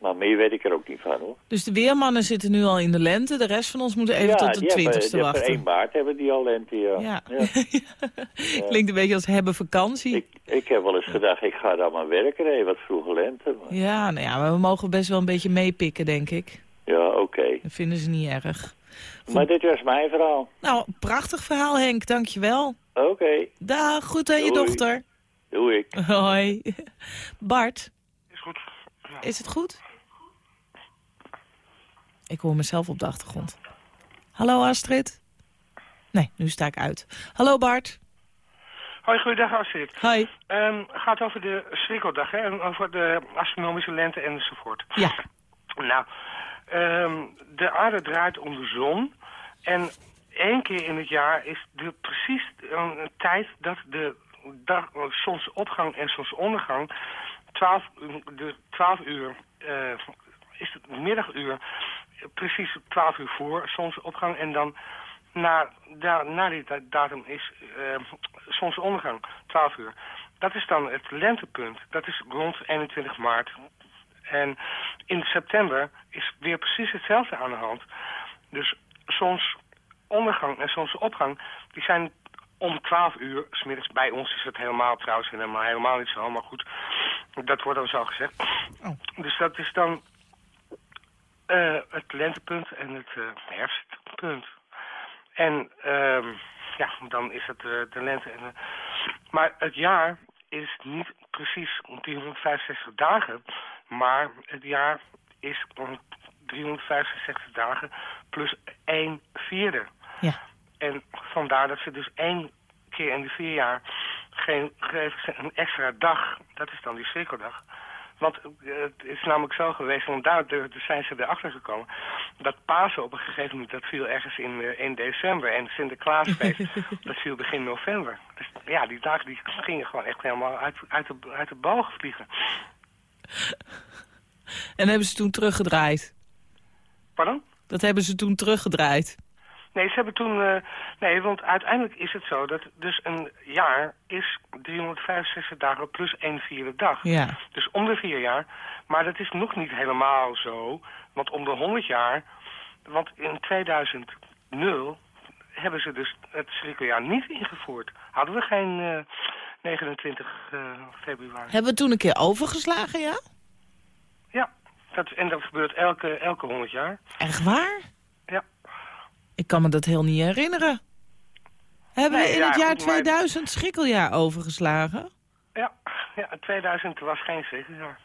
Maar meer weet ik er ook niet van hoor. Dus de weermannen zitten nu al in de lente. De rest van ons moeten even ja, tot de die hebben- 20ste die hebben wachten. 1 maart hebben die al lente, ja. Ja. (laughs) Ja. Klinkt een beetje als hebben vakantie. Ik, ik heb wel eens gedacht, ik ga daar maar werken. Wat vroege lente. Maar, Ja, nou ja, maar we mogen best wel een beetje meepikken, denk ik. ja, oké. Dat vinden ze niet erg. Maar dit was mijn verhaal. Nou, prachtig verhaal, Henk. Dankjewel. Oké, Dag, goed aan je dochter. doe ik. Hoi. (laughs) Bart, Is goed. is het goed? Ik hoor mezelf op de achtergrond. Hallo Astrid? Nee, nu sta ik uit. Hallo Bart. Hoi, goeiedag Astrid. Hoi. Ehm gaat over de schrikkeldag, hè? En over de astronomische lente enzovoort. Ja. Nou, ehm, de aarde draait om de zon. En één keer in het jaar is de, precies een, tijd dat de dag, zonsopgang en zonsondergang 12, uur- de 12 uur eh, is het middaguur precies 12 uur voor zonsopgang en dan na, da, na die da- datum is eh, zonsondergang 12 uur. Dat is dan het lentepunt. Dat is rond 21 maart. En in september is weer precies hetzelfde aan de hand. Dus zonsondergang en zonsopgang, die zijn om 12 uur, smiddags bij ons is het helemaal trouwens helemaal, helemaal niet zo, maar goed, dat wordt dan zo gezegd. Dus dat is dan eh, het lentepunt en het eh, herfstpunt. En ehm, ja, dan is het eh, de lente. En, maar het jaar is niet precies 365 dagen, maar het jaar is om 365 dagen plus 1 vierde. Ja. En vandaar dat ze dus één keer in de vier jaar geen, geven ze een extra dag. Dat is dan die cirkeldag. Want eh, het is namelijk zo geweest, want daar zijn ze erachter gekomen... dat Pasen op een gegeven moment, dat viel ergens in, eh, in december. En Sinterklaasfeest, (laughs) dat viel begin november. Dus ja, die dagen die gingen gewoon echt helemaal uit, uit, de, uit de boog vliegen. En hebben ze toen teruggedraaid? Pardon? Dat hebben ze toen teruggedraaid. Nee, ze hebben toen... eh, nee, want uiteindelijk is het zo dat dus een jaar is 365 dagen plus één vierde dag. Ja. Dus om de vier jaar. Maar dat is nog niet helemaal zo. Want om de 100 jaar... Want in 2000 hebben ze dus het schrikkeljaar niet ingevoerd. Hadden we geen eh, 29 eh, februari. Hebben we toen een keer overgeslagen, ja? Ja, dat, en dat gebeurt elke, elke 100 jaar. Echt waar? Ik kan me dat heel niet herinneren. Hebben we in ja, het jaar goed, maar- 2000 schrikkeljaar overgeslagen? Ja, (laughs) ja 2000 was geen schrikkeljaar.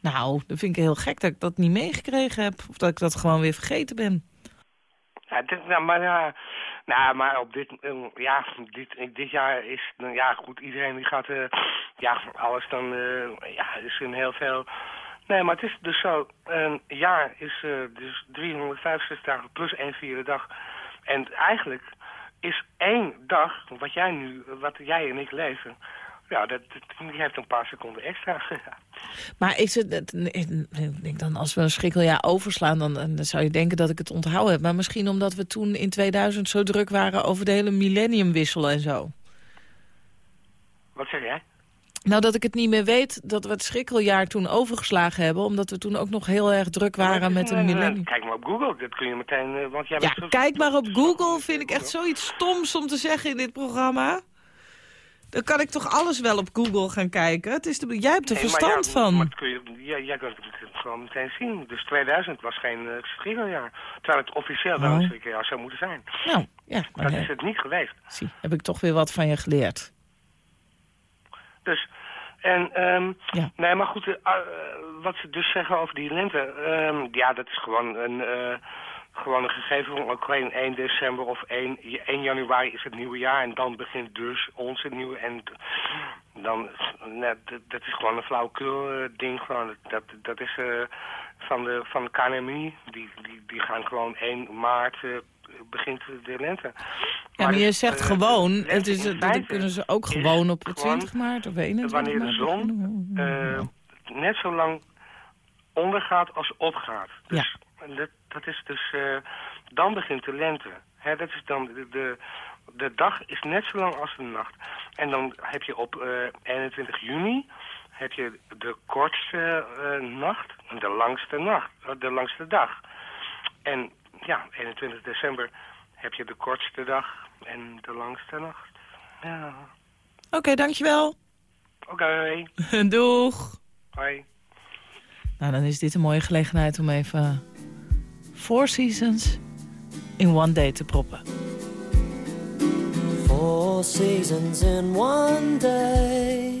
Nou, dat vind ik heel gek dat ik dat niet meegekregen heb. Of dat ik dat gewoon weer vergeten ben. Ja, dit, nou, maar, ja, nou, maar op dit, eh, ja, dit, dit jaar is, nou, ja goed, iedereen die gaat, eh, ja, alles dan, eh, ja, is in heel veel. Nee, maar het is dus zo, een jaar is eh, dus 365 dagen plus één vierde dag. En eigenlijk is één dag, wat jij nu, wat jij en ik leven, ja, dat, dat- die heeft een paar seconden extra. (laughs) Maar is het, ik denk dan als we een schrikkeljaar overslaan, dan, dan zou je denken dat ik het onthouden heb. Maar misschien omdat we toen in 2000 zo druk waren over de hele millenniumwissel en zo. wat zeg jij? Nou, dat ik het niet meer weet dat we het schrikkeljaar toen overgeslagen hebben. Omdat we toen ook nog heel erg druk waren met een millennium. Kijk maar op Google, dat kun je meteen, eh, want jij Ja, bent kijk maar op Google. Vind ik echt zoiets stoms om te zeggen in dit programma. Dan kan ik toch alles wel op Google gaan kijken. Het is de, jij hebt er Nee, maar verstand ja, van. Maar dat kun je, ja, jij kunt het gewoon meteen zien. Dus 2000 was geen uh, schrikkeljaar. Terwijl het officieel wel Oh. een schrikkeljaar zou moeten zijn. Nou, ja, maar Dat nee. is het niet geweest. Zie, heb ik toch weer wat van je geleerd. Dus, en, ehm, Ja. nee, maar goed, eh, eh, wat ze dus zeggen over die lente, ehm, ja, dat is gewoon een, eh, gewoon een gegeven, ook geen 1 december of 1, 1 januari is het nieuwe jaar en dan begint dus onze nieuwe, en dan, nee, dat, dat is gewoon een flauwekul eh, ding, gewoon, dat, dat is eh, van, de, van de KNMI, die, die, die gaan gewoon 1 maart, begint de lente. Ja, maar je dus, zegt eh, gewoon, het is, feite kunnen ze ook gewoon op gewoon 20 maart of 21 wanneer de zon eh, net zo lang ondergaat als opgaat. Ja. Dus en dat, dat is dus, eh, dan begint de lente. Hè, dat is dan de, de, de dag is net zo lang als de nacht. En dan heb je op eh, 21 juni heb je de kortste nacht en de langste nacht, de langste dag. En ja, 21 december heb je de kortste dag en de langste nacht. Ja, Oké, dankjewel. oké. (laughs) Doeg. Hoi. Nou, dan is dit een mooie gelegenheid om even Four Seasons in One Day te proppen. Four seasons in one day,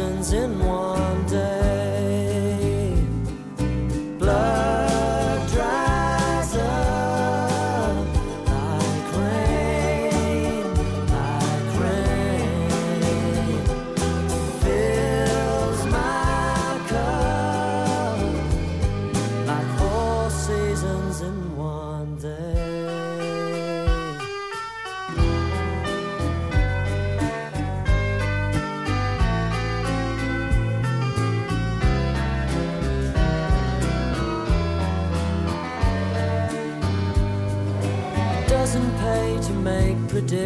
In one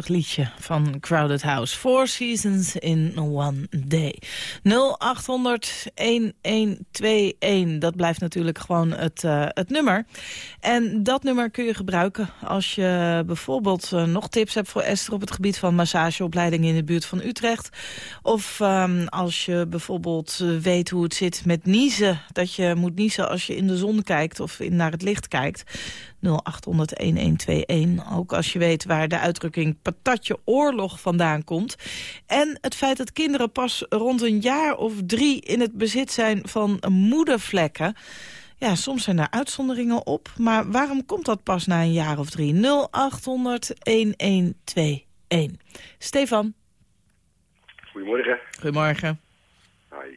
Liedje van Crowded House. Four Seasons in One Day. 0800-1121. Dat blijft natuurlijk gewoon het, eh, het nummer. En dat nummer kun je gebruiken als je bijvoorbeeld eh, nog tips hebt voor Esther... op het gebied van massageopleiding in de buurt van Utrecht. Of ehm, als je bijvoorbeeld eh, weet hoe het zit met niezen. Dat je moet niezen als je in de zon kijkt of in, naar het licht kijkt. 0800-1121. Ook als je weet waar de uitdrukking patatje oorlog vandaan komt. En het feit dat kinderen pas rond een jaar of drie in het bezit zijn van moedervlekken. Ja, soms zijn daar uitzonderingen op. Maar waarom komt dat pas na een jaar of drie? 0800-1121. Stefan. Goedemorgen. Goedemorgen. Hi.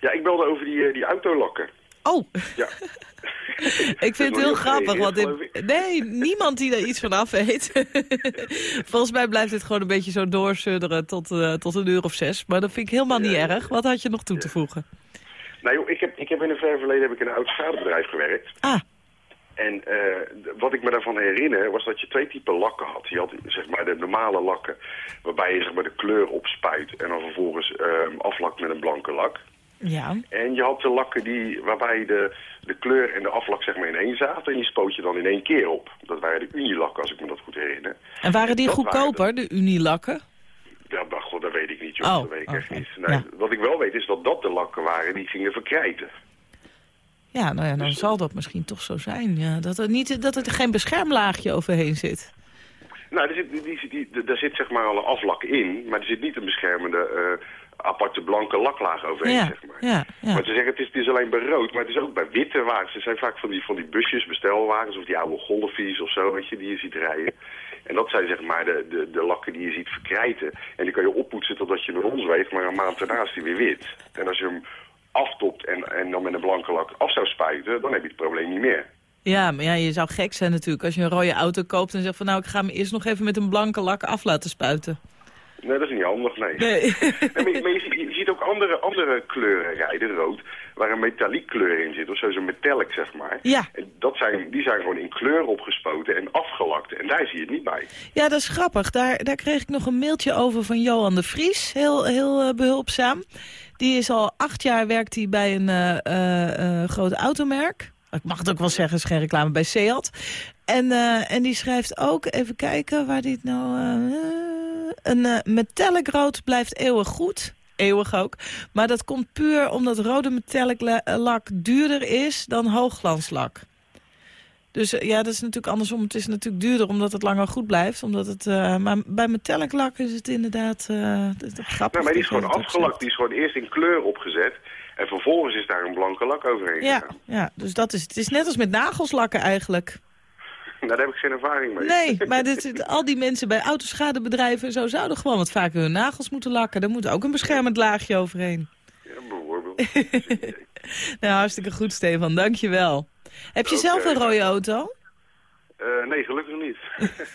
Ja, ik belde over die, eh, die autolakken. Oh. Ja. (laughs) (laughs) Ik vind het heel grappig, want nee, niemand die er iets van af weet. (laughs) Volgens mij blijft dit gewoon een beetje zo doorsudderen tot, eh, tot een uur of zes. Maar dat vind ik helemaal niet erg. Wat had je nog toe te voegen? Nou joh, ik heb, ik heb in het ver verleden heb ik in een oud schadebedrijf gewerkt. Ah. En eh, wat ik me daarvan herinner was dat je twee typen lakken had. Je had zeg maar de normale lakken waarbij je zeg maar de kleur opspuit en dan vervolgens ehm, aflakt met een blanke lak. Ja. En je had de lakken die, waarbij de, de kleur en de aflak zeg maar in één zaten en die spoot je dan in één keer op. Dat waren de Unilakken als ik me dat goed herinner. En waren die goedkoper, de Unilakken? Ja, maar god, dat weet ik niet, joh. Oh, dat weet ik echt niet. Nee, Wat ik wel weet is dat dat de lakken waren die gingen verkrijten. Ja, nou ja, dan zal dat misschien toch zo zijn. Ja, dat, er niet, dat er geen beschermlaagje overheen zit. Nou, er zit, die, die, die- daar zit zeg maar al een aflak in, maar er zit niet een beschermende eh, aparte blanke laklaag overheen, Ja, zeg maar. ja, ja. Maar ze zeggen het is, het is alleen bij rood, maar het is ook bij witte wagens. Er zijn vaak van die, van die busjes, bestelwagens of die oude golfies of zo, weet je, die je ziet rijden. En dat zijn zeg maar de, de, de lakken die je ziet verkrijten. En die kan je oppoetsen totdat je een ons weegt, maar een maand daarna is die weer wit. En als je hem aftopt en, en dan met een blanke lak af zou spuiten, dan heb je het probleem niet meer. Ja, maar ja, je zou gek zijn natuurlijk als je een rode auto koopt en zegt van nou, ik ga hem eerst nog even met een blanke lak af laten spuiten. Nee, dat is niet handig, nee. Nee. (laughs) Nee, maar je, maar je ziet, je ziet ook andere, andere kleuren rijden, rood, waar een metalliek kleur in zit. Of zo, zo'n metallic, zeg maar. Ja. En dat zijn, die zijn gewoon in kleur opgespoten en afgelakt. En daar zie je het niet bij. Ja, dat is grappig. Daar, daar kreeg ik nog een mailtje over van Johan de Vries. Heel, heel eh, behulpzaam. Die is al acht jaar werkt hij bij een eh, eh, eh, groot automerk. Ik mag het ook wel zeggen, is geen reclame bij Seat. En, en die schrijft ook, even kijken waar dit nou... eh, een eh, metallic rood blijft eeuwig goed. eeuwig ook. Maar dat komt puur omdat rode metallic la- lak duurder is dan hoogglanslak. Dus eh, ja, dat is natuurlijk andersom. Het is natuurlijk duurder omdat het langer goed blijft. Omdat het, eh, maar bij metallic lak is het inderdaad uh, het is grappig. Nou, maar die is gewoon afgelakt. Die is gewoon eerst in kleur opgezet. En vervolgens is daar een blanke lak overheen Ja, gegaan. ja, dus dat is, het is net als met nagelslakken eigenlijk. (laughs) Daar heb ik geen ervaring mee. Nee, (laughs) maar dit, al die mensen bij autoschadebedrijven en zo zouden gewoon wat vaker hun nagels moeten lakken. Daar moet ook een beschermend laagje overheen. Ja, bijvoorbeeld. (laughs) Nou, hartstikke goed, Stefan. Dank je wel. Heb je zelf een rode auto? Eh, nee, gelukkig niet.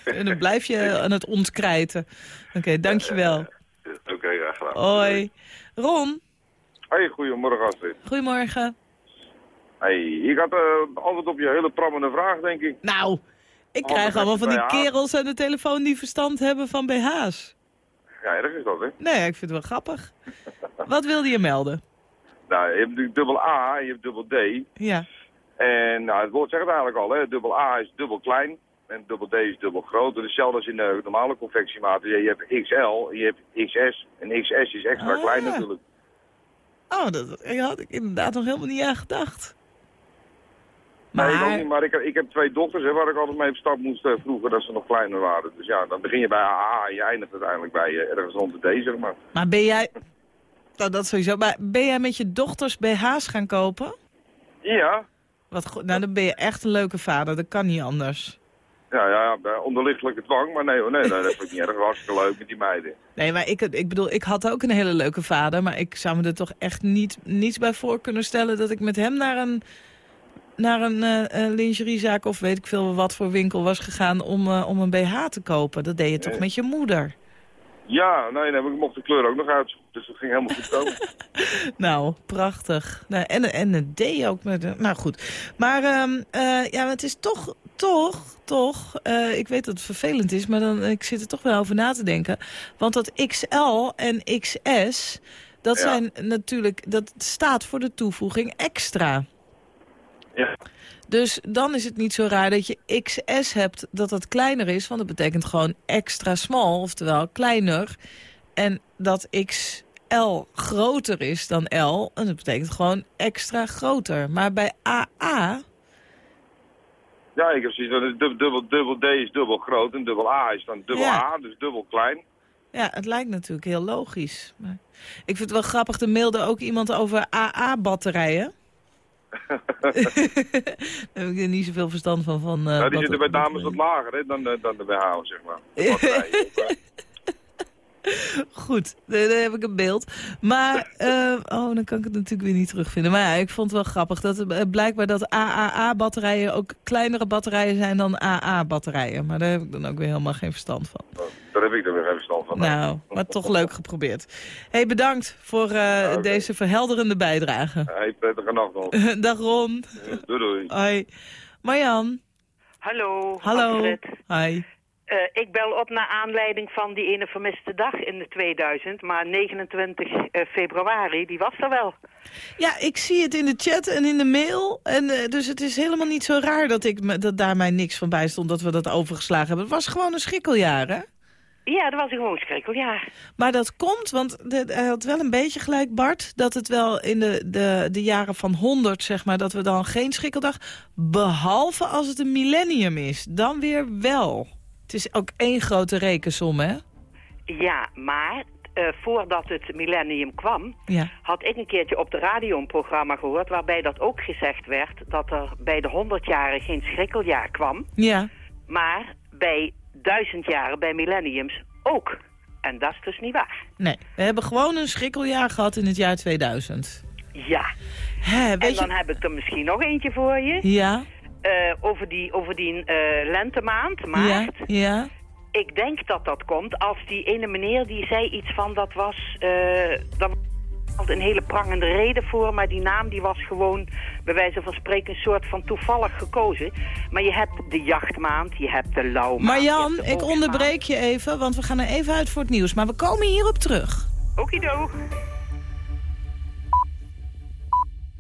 En dan blijf je aan het ontkrijten. Oké, dank je wel. Oké, graag gedaan. Hoi. Ron, Hey, goedemorgen Astrid. goedemorgen. Hey, ik had eh, antwoord op je hele prammende vraag, denk ik. Nou, ik krijg allemaal van die kerels aan de telefoon die verstand hebben van BH's. Ja, erg is dat, hè? Nee, ik vind het wel grappig. (laughs) Wat wilde je melden? Nou, je hebt natuurlijk dubbel A en je hebt dubbel D. Ja. En nou, het woord zegt het eigenlijk al, hè. Dubbel A is dubbel klein en dubbel D is dubbel groot. Dat is hetzelfde als in de normale confectiematen. Je je hebt XL, je hebt XS. En XS is extra Ah. klein natuurlijk. Oh, dat daar had ik inderdaad nog helemaal niet aan gedacht. Maar... Nee, niet, maar ik, ik heb twee dochters hè, waar ik altijd mee op stap moest eh, vroeger, dat ze nog kleiner waren. Dus ja, dan begin je bij AA en je eindigt uiteindelijk bij eh, ergens rond de D, zeg maar. Maar ben jij... Nou, dat sowieso. Maar ben jij met je dochters BH's gaan kopen? Ja. Wat goed. Nou, dan ben je echt een leuke vader. Dat kan niet anders. Ja, ja, ja, onderlichtelijke dwang, maar nee, hoor, nee, dat vind ik niet erg. (laughs) Hartstikke leuk met die meiden. Nee, maar ik, ik bedoel, ik had ook een hele leuke vader. Maar ik zou me er toch echt niet, niets bij voor kunnen stellen... dat ik met hem naar een, naar een eh, eh, lingeriezaak of weet ik veel wat voor winkel was gegaan... om, eh, om een BH te kopen. Dat deed je toch Nee. met je moeder? Ja, nee, nee, maar ik mocht de kleur ook nog uit, dus dat ging helemaal goed komen. (laughs) Nou, prachtig. Nou, en, en een D ook. Met, de- nou goed. Maar ehm, eh, ja, het is toch, toch, toch... eh, ik weet dat het vervelend is, maar dan, ik zit er toch wel over na te denken. Want dat XL en XS, dat Ja. zijn natuurlijk... Dat staat voor de toevoeging extra. Ja. Dus dan is het niet zo raar dat je XS hebt dat het kleiner is. Want dat betekent gewoon extra small, oftewel kleiner. En dat XL groter is dan L. En dat betekent gewoon extra groter. Maar bij AA... Ja, ik heb zoiets van, dubbel, dubbel, dubbel D is dubbel groot en dubbel A is dan dubbel Ja. A, dus dubbel klein. Ja, het lijkt natuurlijk heel logisch. Maar ik vind het wel grappig, er mailde ook iemand over AA-batterijen. (laughs) Daar heb ik er niet zoveel verstand van. van eh, nou, die zitten bij dames wat lager hè, dan, de- dan de BH, zeg maar. (laughs) Goed, daar heb ik een beeld. Maar, eh, oh, dan kan ik het natuurlijk weer niet terugvinden. Maar ja, ik vond het wel grappig dat het, eh, blijkbaar dat AAA-batterijen ook kleinere batterijen zijn dan AA-batterijen. Maar daar heb ik dan ook weer helemaal geen verstand van. Daar heb ik er weer even verstand van. Nou, maar toch leuk geprobeerd. hey, bedankt voor eh, oké. deze verhelderende bijdrage. Hey, prettige nacht nog. (laughs) Dag Ron. Doei doei. Hoi. Marjan. Hallo. Hallo. Hi. Eh, ik bel op naar aanleiding van die ene vermiste dag in de 2000. Maar 29 eh, februari, die was er wel. Ja, ik zie het in de chat en in de mail. En, eh, dus het is helemaal niet zo raar dat, ik, me- dat daar mij niks van bij stond dat we dat overgeslagen hebben. Het was gewoon een schrikkeljaar, hè? Ja, dat was een gewoon schrikkeljaar. Maar dat komt, want de- hij had wel een beetje gelijk, Bart... dat het wel in de, de, de jaren van 100, zeg maar, dat we dan geen schrikkeldag... behalve als het een millennium is, dan weer wel. Het is ook één grote rekensom, hè? Ja, maar eh, voordat het millennium kwam... Ja. had ik een keertje op de radio een programma gehoord... waarbij dat ook gezegd werd dat er bij de 100 jaren geen schrikkeljaar kwam... Ja. maar bij duizend jaren, bij millenniums, ook. En dat is dus niet waar. Nee, we hebben gewoon een schrikkeljaar gehad in het jaar 2000. Ja. En dan je... heb ik er misschien nog eentje voor je. Ja, Eh, over die, over die eh, lentemaand, maart. ja, ja. Ik denk dat dat komt als die ene meneer die zei iets van dat was... eh dat was een hele prangende reden voor, maar die naam die was gewoon bij wijze van spreken een soort van toevallig gekozen. Maar je hebt de jachtmaand, je hebt de lauwmaand. Hebt de ik onderbreek je even, want we gaan er even uit voor het nieuws. Maar we komen hierop terug. Okido.